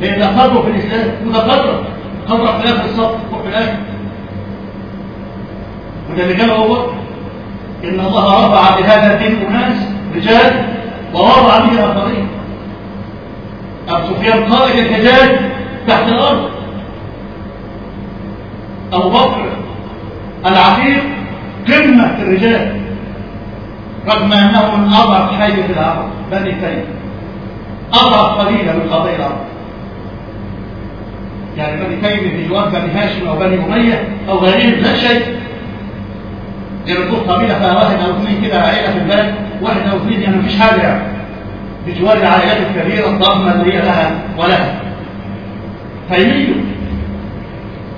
لأن ده قدر في الإسلام. وده قدر قدر خلاف الصف وفي الآخر وده اللي قال ابو بكر إن الله رفع بهذا الدين أناس رجال ووضع به اخرين ابو سفيان قائد الحجاج تحت الأرض. أبو بكر العتيق قمه الرجال رغم أنه من اضعف حي في العرب بني تيم اضعف قليلا من قبائل العرب يعني بني تيم في جوار بني هاشم أو بني أمية أو غيرهم لا شيء. ما تقول قبيله فيها واحد أو اثنين كده عائله في البلد واحد أو اثنين يعني مفيش حاجة يعني. بجوار العائلات الكبيرة الضخمة اللي هي لها ولها. فيميلوا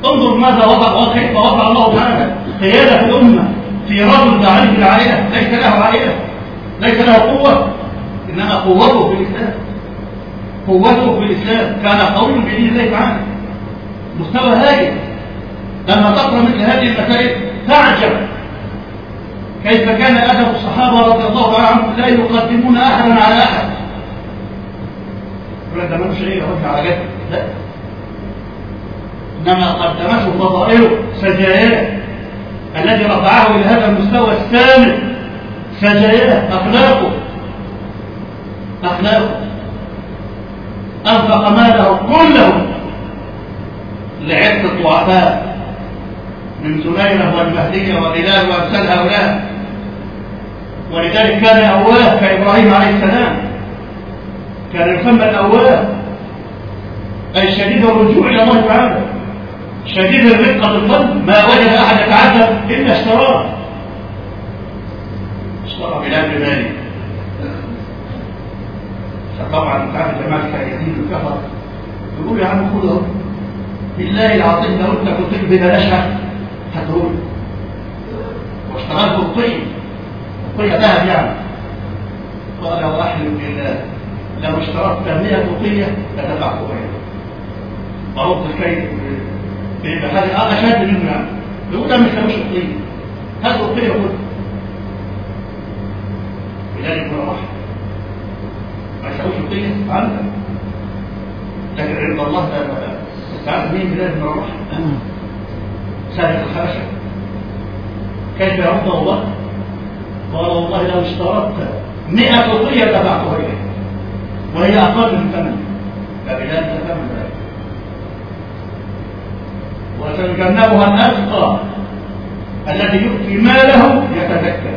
انظر ماذا وضع وكيف وضع الله تعالى قيادة الأمة في رجل ضعيف العائلة ليس له عائلة ليس له قوة إنما قوته في الإسلام. قوته في الإسلام. كان قوي بدين الله تعالى مستوى هائل. لما تقرأ مثل هذه المسائل تعجب. كيف كان أدب الصحابة رضي الله عنهم لا يقدمون أحدا على أحد. يقول لك ده ملوش رد على جد لا. إنما قدمته فضائله سجاياه. الذي رفعه إلى هذا المستوى الثامن سجاياه أخلاقه. أخلاقه. أنفق ماله كله لعدة الضعفاء. من زنيرة والمهدية وبلال وأمثال هؤلاء. ولذلك كان أواه كإبراهيم عليه السلام. كان يسمى الأواه أي شديد الرجوع إلى الله تعالى. شديد الرقة القلب. ما وجد أحد يتعذب إلا اشتراه. اشترى بلال بمالي فطبعا عارف جماعة الكايدين الكفر. يقول يا عم اهو بالله العظيم لو أنت كنت ببلاشها هتقول. واشتراه بالطين الطين ذهب يعني. قال واحلم بالله. لو اشتريت 100 طوقية لدفعت غيره ورد الكيد يبقى هذا آه اشد منه يعني. يقول ده مش مش طوقية هات طوقية خد لذلك هو راح. ما يساويش القيس عندك. لكن عند الله ده انت عارف مين بلاد رواحه سهل الخشب كيف يرد الله قال والله لو اشترطت مئة قضية دفعتها إليك وهي أقل من ثمن. فبلاد ثمن ذلك وسيجنبها الأتقى الذي يؤتي ماله يتذكر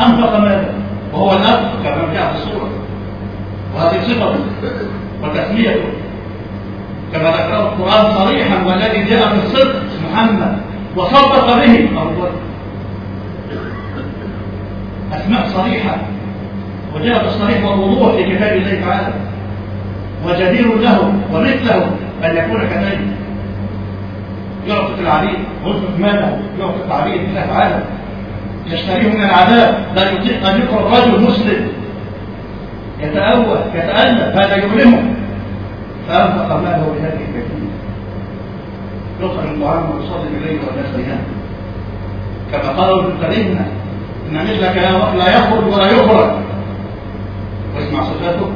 أنفق ماله. وهو الأتقى كما جاء في السورة. وهذه صفته وتسميته كما ذكره القرآن صريحا والذي جاء بالصدق محمد. وصدق به. أبو بكر أسماء صريحة. وجاء بالصريح والوضوح في كتاب الله تعالى. وجدير له ومثله أن يكون كذلك. يعطف العبيد ويصرف ماله يعطف العبيد الله تعالى. يشتريه من العذاب لا يطيق أن يقرأ رجل مسلم. يتأوى يتألم هذا يؤلمه. فأنفق ماله بهذه الكثير يطعم الطعام ويصلي إليه والناس بينام كما قال ابن كريمنا إن مثلك لا يخرج ولا يخرج. واسمع صفاته.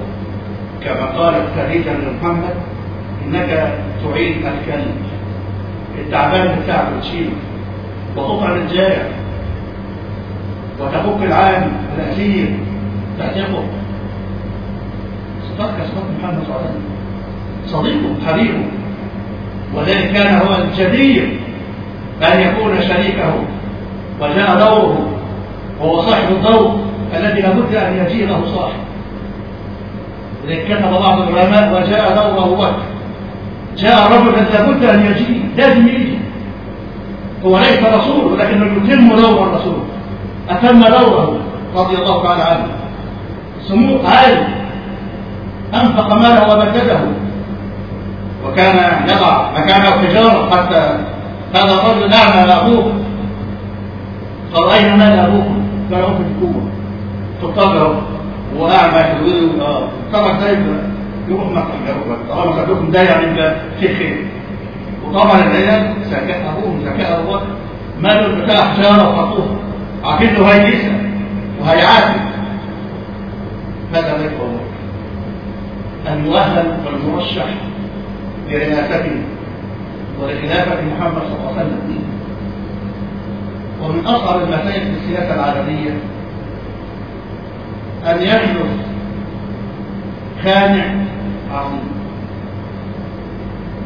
كما قالت خديجة لمحمد إنك تعين الكلب. التعبان بتاعك وتشيله وتطعم الجائع وتفك العام الأسير تعتقه صدق صدق محمد صلى الله عليه وسلم. صديقه حبيبه. وذلك كان هو الجدير. أن يكون شريكه. وجاء دوره وهو صاحب الدور الذي لابد أن يجيء له صاحب. لذلك كتب بعض العلماء وجاء دوره بكر جاء رجل لابد أن يجيء لازم يجي. هو ليس رسول ولكنه يتم دور الرسول. أتم دوره رضي الله تعالى عنه. سمو عالم أنفق ماله وبدده وكان يضع مكانه حجارة حتى هذا الرجل نعم أبوه. قال أين مال أبوكم؟ قال هو في الكوبة في الطاقة وأعمى آه. طبعا ده يروح مكة طالما خدوكم ده يعني ده في خير وطبعا العيال ذكاء أبوهم ذكاء أبوه. مالوا بتاع حجارة وحطوها عارفين له هيجيسة وهيعاتب ماذا ذلك الله المؤهل والمرشح لرئاسته ولخلافة محمد صلى الله عليه وسلم. ومن أصعب المسائل في السياسة العالمية أن يحدث خانع عظيم.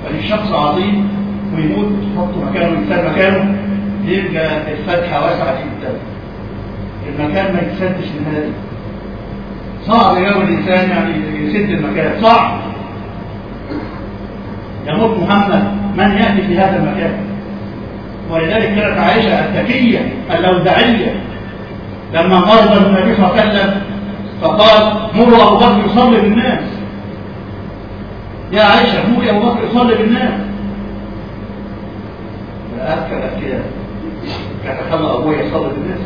يعني شخص عظيم ويموت تحط مكانه إنسان مكانه يبقى الفتحة واسعة جدا. المكان ما يتسدش نهائي صعب يوم الإنسان يعني يسد المكان. صعب. يموت محمد من يأتي في هذا المكان؟ ولذلك كانت عائشة الذكية اللودعية لما مرض النبي صلى الله عليه وسلم فقال مروا أبو بكر يصلي بالناس. يا عائشة مري أبو بكر يصلي بالناس. أذكر كده كتخلى أبويا يصلي بالناس.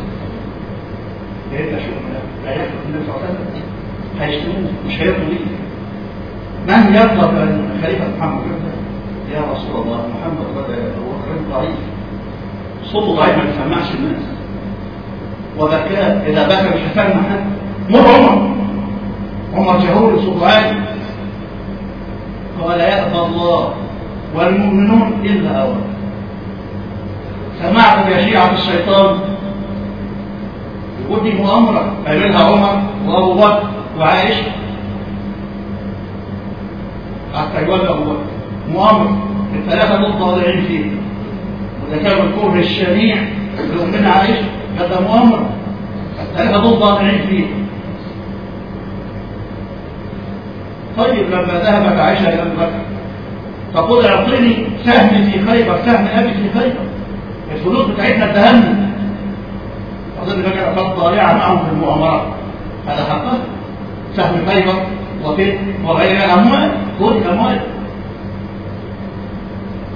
لقيت أشوف لا يحفظ النبي صلى الله عليه وسلم. هيشتموه مش هيرضوا ليه؟ من يرضى بأن خليفة محمد يا رسول الله محمد رضى أبو بكر ضعيف. صوته ضعيف ما يسمعش الناس. وبكاء إذا بكى مش هسمع حد. مر عمر عمر صوته عالي قال يأبى الله والمؤمنون إلا أول سمعتم يا شيعة الشيطان؟ يقول دي مؤامرة عملها عمر وأبو بكر وعائشة. حتى يولى أبو بكر. مؤامرة الثلاثة ضالعين فيه. وده كان الكفر الشنيع لأمنا عائشة هذا مؤامرة الثلاثة دول ضالعين فيه. طيب لما ذهبت عائشة إلى أبي بكر فقل أعطيني سهم في خيبر سهم أبي في خيبر. الفلوس بتاعتنا اتهمنا. أظن فكرة قد ضارعة معهم في المؤامرات. هذا حقا سهم خيبر وفي وغيرها أموال خذ أموال.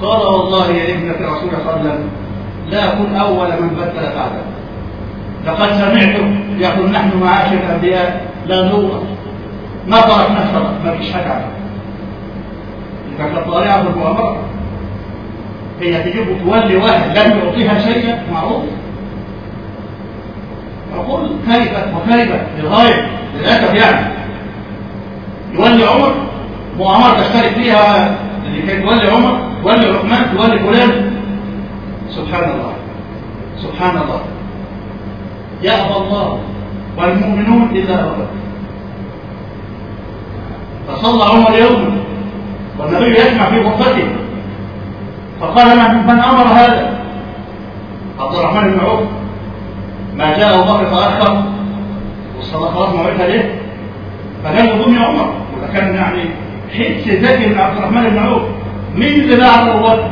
قال والله يا ابنة رسول الله صلى الله عليه وسلم لا أكون أول من بدل بعدك لقد سمعت يقول نحن معاشر الأنبياء لا نورث. ما تركنا سبب ما فيش حاجة عنها إذا كانت طالعة بالمؤامرة هي تجيب تولي واحد لم يعطيها شيئا معروف. أقول كيف وكيف للغاية للأسف يعني. عمر مؤامرة تشترك فيها اللي كان تولي عمر تولي عثمان تولي فلان. سبحان الله سبحان الله. يأبى الله والمؤمنون إلا أبدا فصلى عمر يوما والنبي يسمع في غرفته فقال من من أمر هذا؟ عبد الرحمن بن عوف. ما جاء أبو بكر تاخر والصلاه خلاص موعدها ليه فقال يا عمر. وده كان يعني حس ذكي من عبد الرحمن بن عوف. مين اللي بعد ابو بكر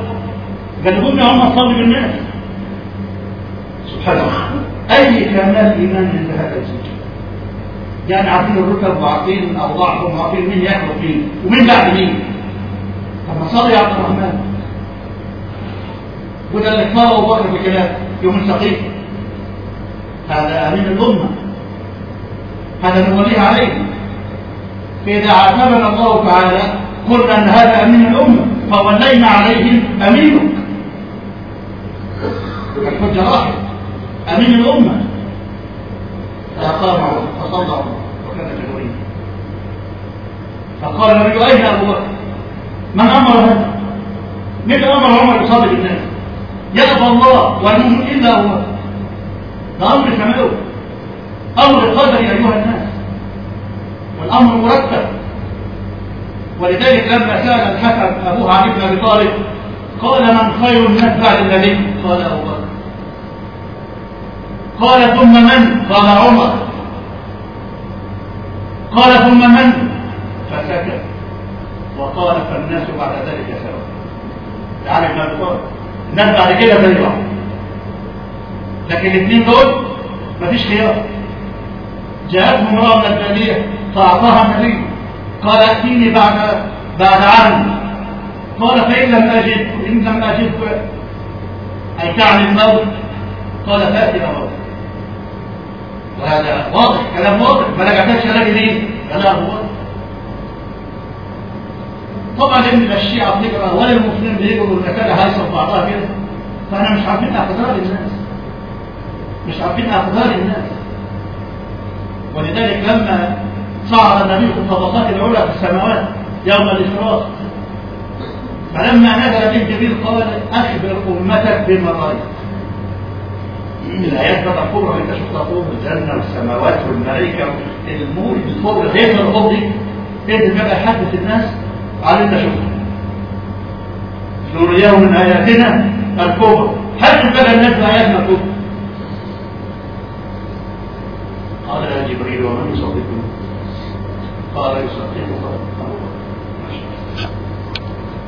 قال يا عمر صلي بالناس سبحان الله. أي كمال ايمان عند هذا الزوج يعني عارفين الركب وعارفين الاوضاعهم وعارفين مين يأكل فين ومين بعد مين؟ طب صلي يا عبد الرحمن. وده اللي اختار ابو بكر بكلام يوم السقيف هذا أمين الأمة. هذا نوليه عليه. فإذا عاتبنا الله تعالى قلنا أن هذا أمين الأمة فولينا عليهم أمينك. الحجة راحت. أمين الأمة. فقال النبي أين أبو بكر؟ من أمر هذا؟ من أمر عمر يصلي بالناس يأبى الله والمؤمن إلا هو ده أمر سماوي أمر قدري أيها الناس. والأمر مرتب. ولذلك لما سأل الحسن أبوه علي بن أبي طالب قال من خير الناس بعد النبي قال أبو بكر. قال ثم من؟ قال عمر. قال ثم من؟ فسكت. وقال فالناس بعد ذلك سواء تعالى أبي طالب الناس بعد كده زي بعض لكن الاثنين دول مفيش خيار. جاءتهم امرأة من الباديه فأعطاها النبي. قال ائتيني بعد بعد عام قال فإن لم اجد إن لم اجد أي تعني الموت؟ قال فأتي الموت وهذا واضح كلام واضح. ما رجعتش الاقي مين؟ لا هو طبعا لأن لا الشيعة بتقرا ولا المسلمين بيقروا المساله هايصه بعضها كده فإحنا مش عارفين اقدار الناس. مش عارفين اقدار الناس. ولذلك لما صعد النبي في الطبقات العلى في السماوات يوم الاسراء فلما نزل به جبريل قال أخبر أمتك بما رايت بقى الكبرى انت شفت طول الجنة والسماوات والملائكة المول الفوق غير الأرض دي. انت بقى يحدث الناس؟ على أنت شفته نرياه من آياتنا الكبرى. حتى بقى الناس باياتنا الكبرى قال يا جبريل ومن يصدقني؟ قال يصدقه ابو بكر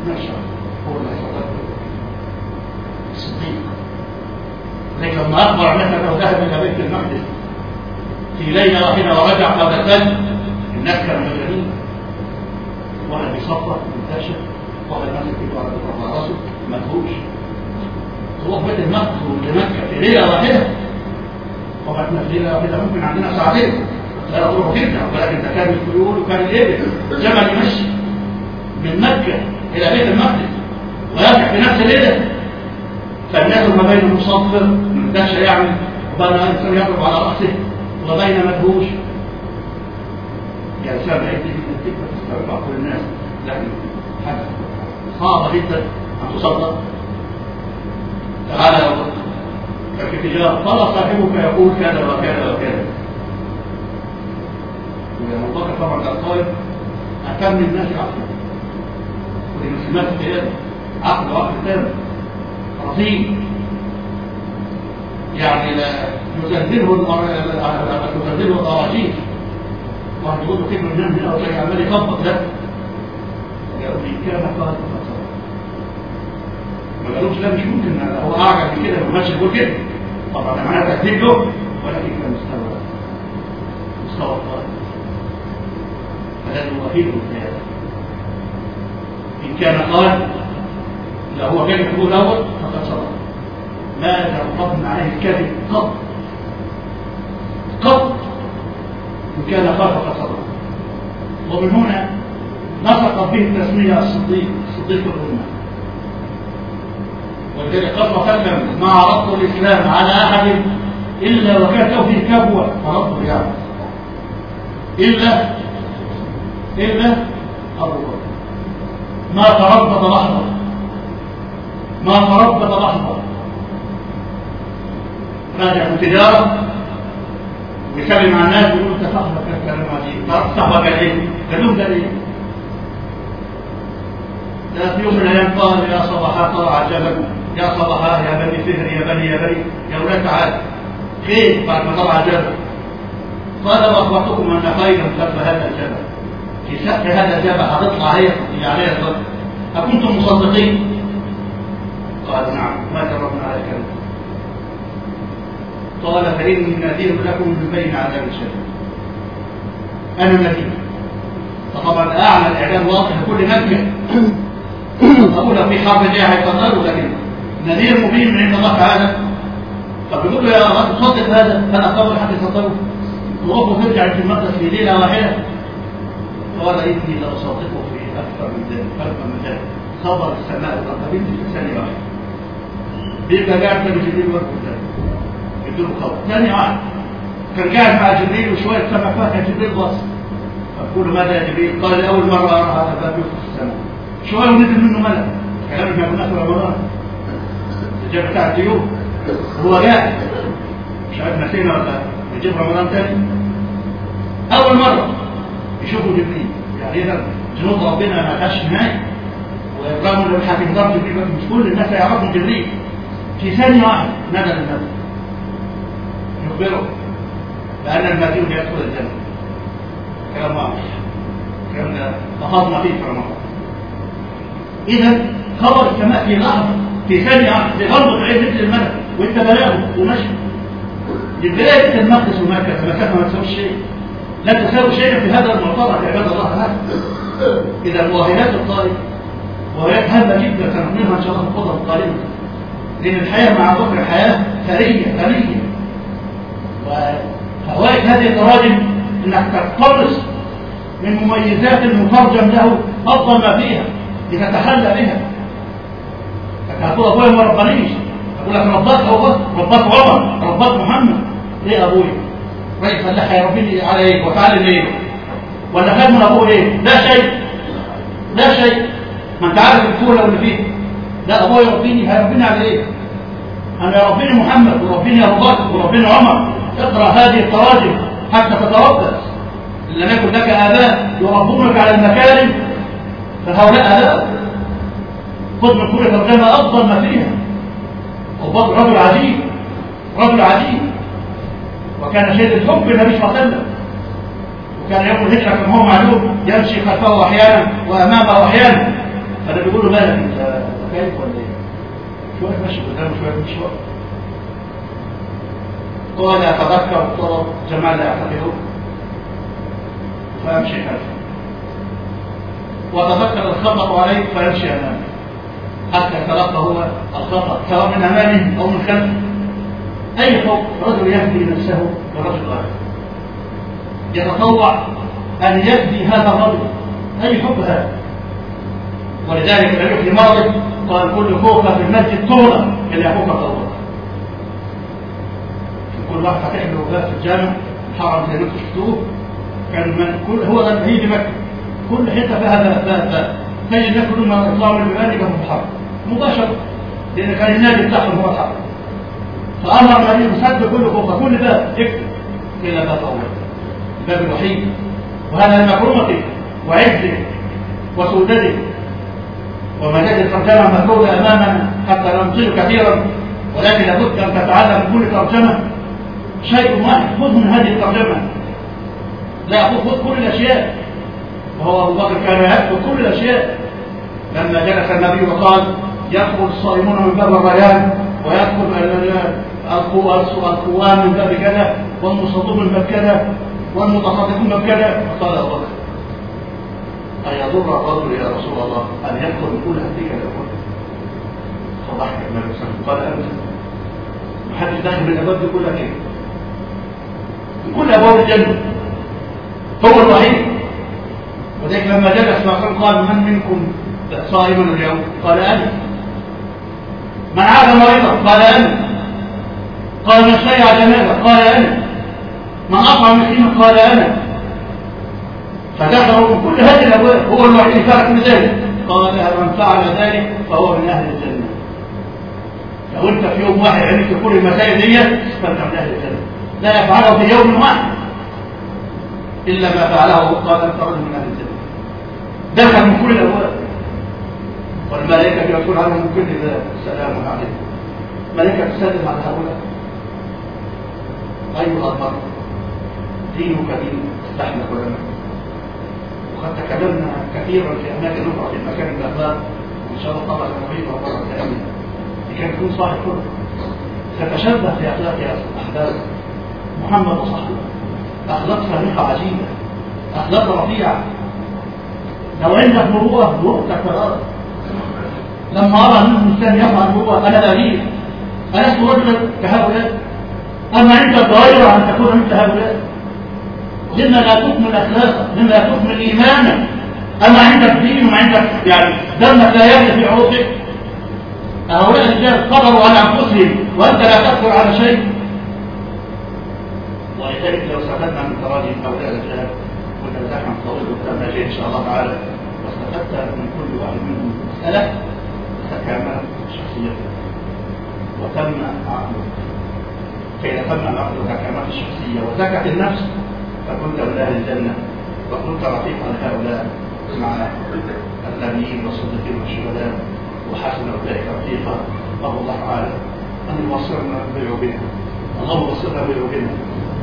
ما شاء الله هو اللي يصدقه الصديق لكن لما اخبر أنه ذهب إلى بيت المقدس. في ليلة واحدة ورجع ثلج الناس كانوا مجانين واحد بيصفر منتشر. واحد ماسك ايده على راسه. مدهوش. تروح بيت المقدس لمكه في ليلة واحدة طبعا إحنا في ليلة واحدة ممكن عندنا ساعتين. لا تروح وترجع ولكن ده كان الخيول وكان الإبل. جمل يمشي من مكة إلى بيت المقدس. ويرجع في نفس الليلة. فالناس ما بين مصفر منتشر يعني وبين انسان يضرب على رأسه وبين مدهوش. جلسات بعيد جدا تستوعب كل الناس. لكن حاجة صعبه جدا أن تصدق. تعالى ففي تجارة قال صاحبك يقول كذا وكذا وكذا. وابو طبعا كان قائد اهتم الناس عقله من سمات القيادة عقل وعقل تام. رصيد. يعني لا تزلزله الاراجيل واحد يقول له كلمه من هنا شيء عمال يخبط. ده يقول لي كان قال ما قالوش لا مش ممكن. هو أعجب من كده ما ماشي يقول كده. طبعا ده معناه تهديد له ولكن كان مستوى مستوى القائد فده الوحيد المجتهد إن كان قال لا هو كان يقول الأول فقد صدق. ما جربنا عليه الكذب قط. قط. إن كان قال فقد صدق. ومن هنا نطق به التسمية الصديق صديق الأمة. ولذلك قال وسلم ما عرضت الإسلام على أحد إلا وكان له فيه كبوة. فرده يعني إلا إلا أبو بكر. ما تردد لحظة ما تردد لحظة راجع في تجارة. ويكلم مع الناس ويقول أنت صاحبك كان كلام عجيب صاحبك قال إيه؟ قال لهم قال إيه؟ ده في يوم من الأيام قال يا صباحا طلع جبل يا صباحا يا بني فهر يا بني يا بني. يا أولاد تعال. خير بعد ما طلع الجبل. قال واخبرتكم أن خيرا خلف هذا الجبل. في سقف هذا الجبل هتطلع هي عليها الصدق أكنتم مصدقين؟ قال نعم ما جربنا على الكلام. قال فإني نذير لكم من بين عذاب الشديد أنا نذير فطبعا أعلى الإعلام واضح لكل مكة أقول في حرب جاية هيفضلوا لكن نذير مبين من عند الله تعالى. طب يقول له يا رب تصدق هذا فأنا أول حد يصدقه تروح وترجع في المقدس في ليلة واحدة. قال إني لأصدقه في أكثر من ذلك أكثر من ذلك. خبر السماء والأرض في ثانية واحدة. بيبقى قاعد مع جبريل وقت يديله خبر ثانية واحدة كان قاعد مع جبريل وشوية سمع فاتح جبريل بص فقول ماذا يا جبريل؟ قال أول مرة أرى هذا الباب في السماء. شوية ونزل منه ملك كلام إحنا قلنا في رمضان الجبل بتاع الطيور هو قاعد. مش عارف نسينا ولا نجيب رمضان تاني. أول مرة. يشوفوا جبريل يعني إذا جنود ربنا ما كانش نهاية ورغم لو حد يقدر جبريل مش كل الناس يعرفوا جبريل في ثانية واحدة نزل النبي يخبره بأن المدين يدخل الجنة. كلام واضح. كلام ده أخذنا فيه في رمضان. إذا خبر السماء في لحظة في ثانية واحدة بغرض عين مثل الملك وأنت بلاغه ومشي بداية المقدس ومكة مسافة ما تساوي شيء. لا تساوي شيئا في هذا المعترض عباد الله. هذا إذا المواهنات الطالب مواهنات هامة جدا سنقيمها إن شاء الله في الخطوة القادمة لأن الحياة مع بكر حياة ثرية ثرية وفوائد هذه التراجم أنك تقتبس من مميزات المترجم له أفضل ما فيها لتتحلى بها. هتقول ابويا ما ربانيش أقول لك رباك ابو بكر رباك عمر رباك محمد. ليه ابويا راجل فلاح هيربيني على إيه وتعلم إيه ولا خد من ابوه إيه لا شيء لا شيء. ما أنت عارف الكورة اللي فيه. لا ابويا يربيني هيربيني على إيه؟ أنا يربيني محمد وربيني أبو بكر وربيني عمر. اقرأ هذه التراجم حتى تتربص لم يكن لك آباء يربونك على المكارم فهؤلاء آباء. خذ من كل ترجمه أفضل ما فيها. أبو بكر رجل عجيب رجل عجيب. وكان شديد حب النبي صلى الله عليه وسلم. وكان يوم الهجره كما هو معلوم يمشي خلفه أحيانا وأمامه أحيانا. فانا بيقول له مالك انت كيف ولا إيه؟ شوية ماشي قدام شوية مش وقت قال أتذكر الطرق جمال لا يعتقده. فامشي خلفه وتذكر الخطر عليه فيمشي أمامه. حتى يتلقى هو الخطر سواء من أمامه أو من خلفه. أي خوف رجل يهدي نفسه ورجل اخر يتطوع أن يهدي هذا الرجل. أي حب هذا؟ ولذلك النبي في مرضه قال كل خوفه في المسجد طولة اللي يخوف طولة كل واحد فاتح له باب في الجامع الحرم زي ما أنتم شفتوه. كان من كل هو ده هيجي مكة. كل حتة فيها باب باب باب. تجد الناس كلهم يطلعوا من البلاد في الحرم مباشرة. لأن كان النادي بتاعهم هو الحرم فأمر النبي بسد كل خوفه كل باب. اكتب. إلى باب أول. الباب الوحيد. وهذا مكرمته وعزه وسودته ومجال الترجمة مفروضة أمامنا حتى لا نطيل كثيرا ولكن لابد أن تتعلم كل ترجمة. شيء واحد خذ من هذه الترجمة. لا خذ كل الأشياء. وهو أبو بكر كان يكتب كل الأشياء. لما جلس النبي وقال يدخل الصائمون من باب الريان ويدخل القوام من باب كذا والمصدقون من باب كذا والمتصدقون من باب كذا. قال أبو بكر أيضر الرجل يا رسول الله أن يدخل كل هذه الأبواب فضحك النبي صلى الله عليه وسلم قال أنت. ما حدش داخل من الأبواب كلها كده. من كل أبواب الجنة. هو الوحيد. وذلك لما جلس وقال قال من منكم صائم اليوم؟ قال أنا. من عاد مريضا؟ قال أنا. قال من شيع جنازة؟ قال أنا. من أطعم مسكينا؟ قال أنا. فدخلوا من كل هذه الابواب هو الوحيد اللي فعل كل ذلك قال من فعل ذلك فهو من أهل الجنة. لو أنت في يوم واحد عرفت كل المسائل دي فأنت من أهل الجنة. لا يفعله في يوم واحد. إلا ما فعله قال أنت رجل من أهل الجنة. دخل من كل الأبواب. والملائكة يقول عنهم كل باب السلام عليكم الملائكه تسلم على هؤلاء. أيها المرء دينك دين استحمل علماء وقد تكلمنا كثيرا في أماكن أخرى في مكان الاخلاق وان شاء الله طبعا نريد مره ثانية لكي تكون صاحب خلق تتشبه في اخلاق احباب محمد وصحبه اخلاق سابقه عجيبة. اخلاق رفيعة. لو عندك مروءه مروءتك فرار لما أرى منه انسان يفعل مروءه أنا أريد. ألست رجلا كهؤلاء؟ اما انت ضايع أن تكون مثل هؤلاء؟ لما لا تكمل اخلاقك لما لا تكمل ايمانك أما عندك دين وعندك يعني دمك لا يجري في عروقك. هؤلاء الرجال قدروا على أنفسهم وأنت لا تقدر على شيء. ولذلك لو استفدنا من تراجم هؤلاء الرجال كنا زحمه طويل قدام إن شاء الله تعالى. واستفدت من كل واحد منهم مسألة. تكاملت شخصيته وتم عقله كي تم العقل وتكاملت الشخصيه وزكت النفس. فكنت من أهل الجنة وكنت رفيقا لهؤلاء مع النبيين والصديقين والشهداء وحسن اولئك رفيقا الله الله تعالى أن يبصرنا بعيوبنا اللهم بصرنا بعيوبنا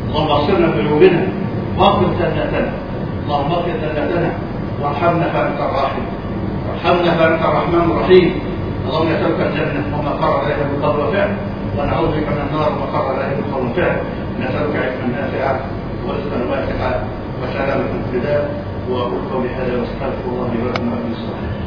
اللهم بصرنا بعيوبنا واغفر ذناتنا اللهم اغفر ذناتنا وارحمنا فأنت الراحم وارحمنا فأنت الرحمن الرحيم. اللهم نسالك الجنة وما قرب اليها من قول وفعل ونعوذ بك من النار وما قرب اليها من قول وفعل نسألك علما نافعا. واسال ما تفعل وجعلنا من هداه واقول قولي هذا واستغفر الله لي ولكم وابي الصالحين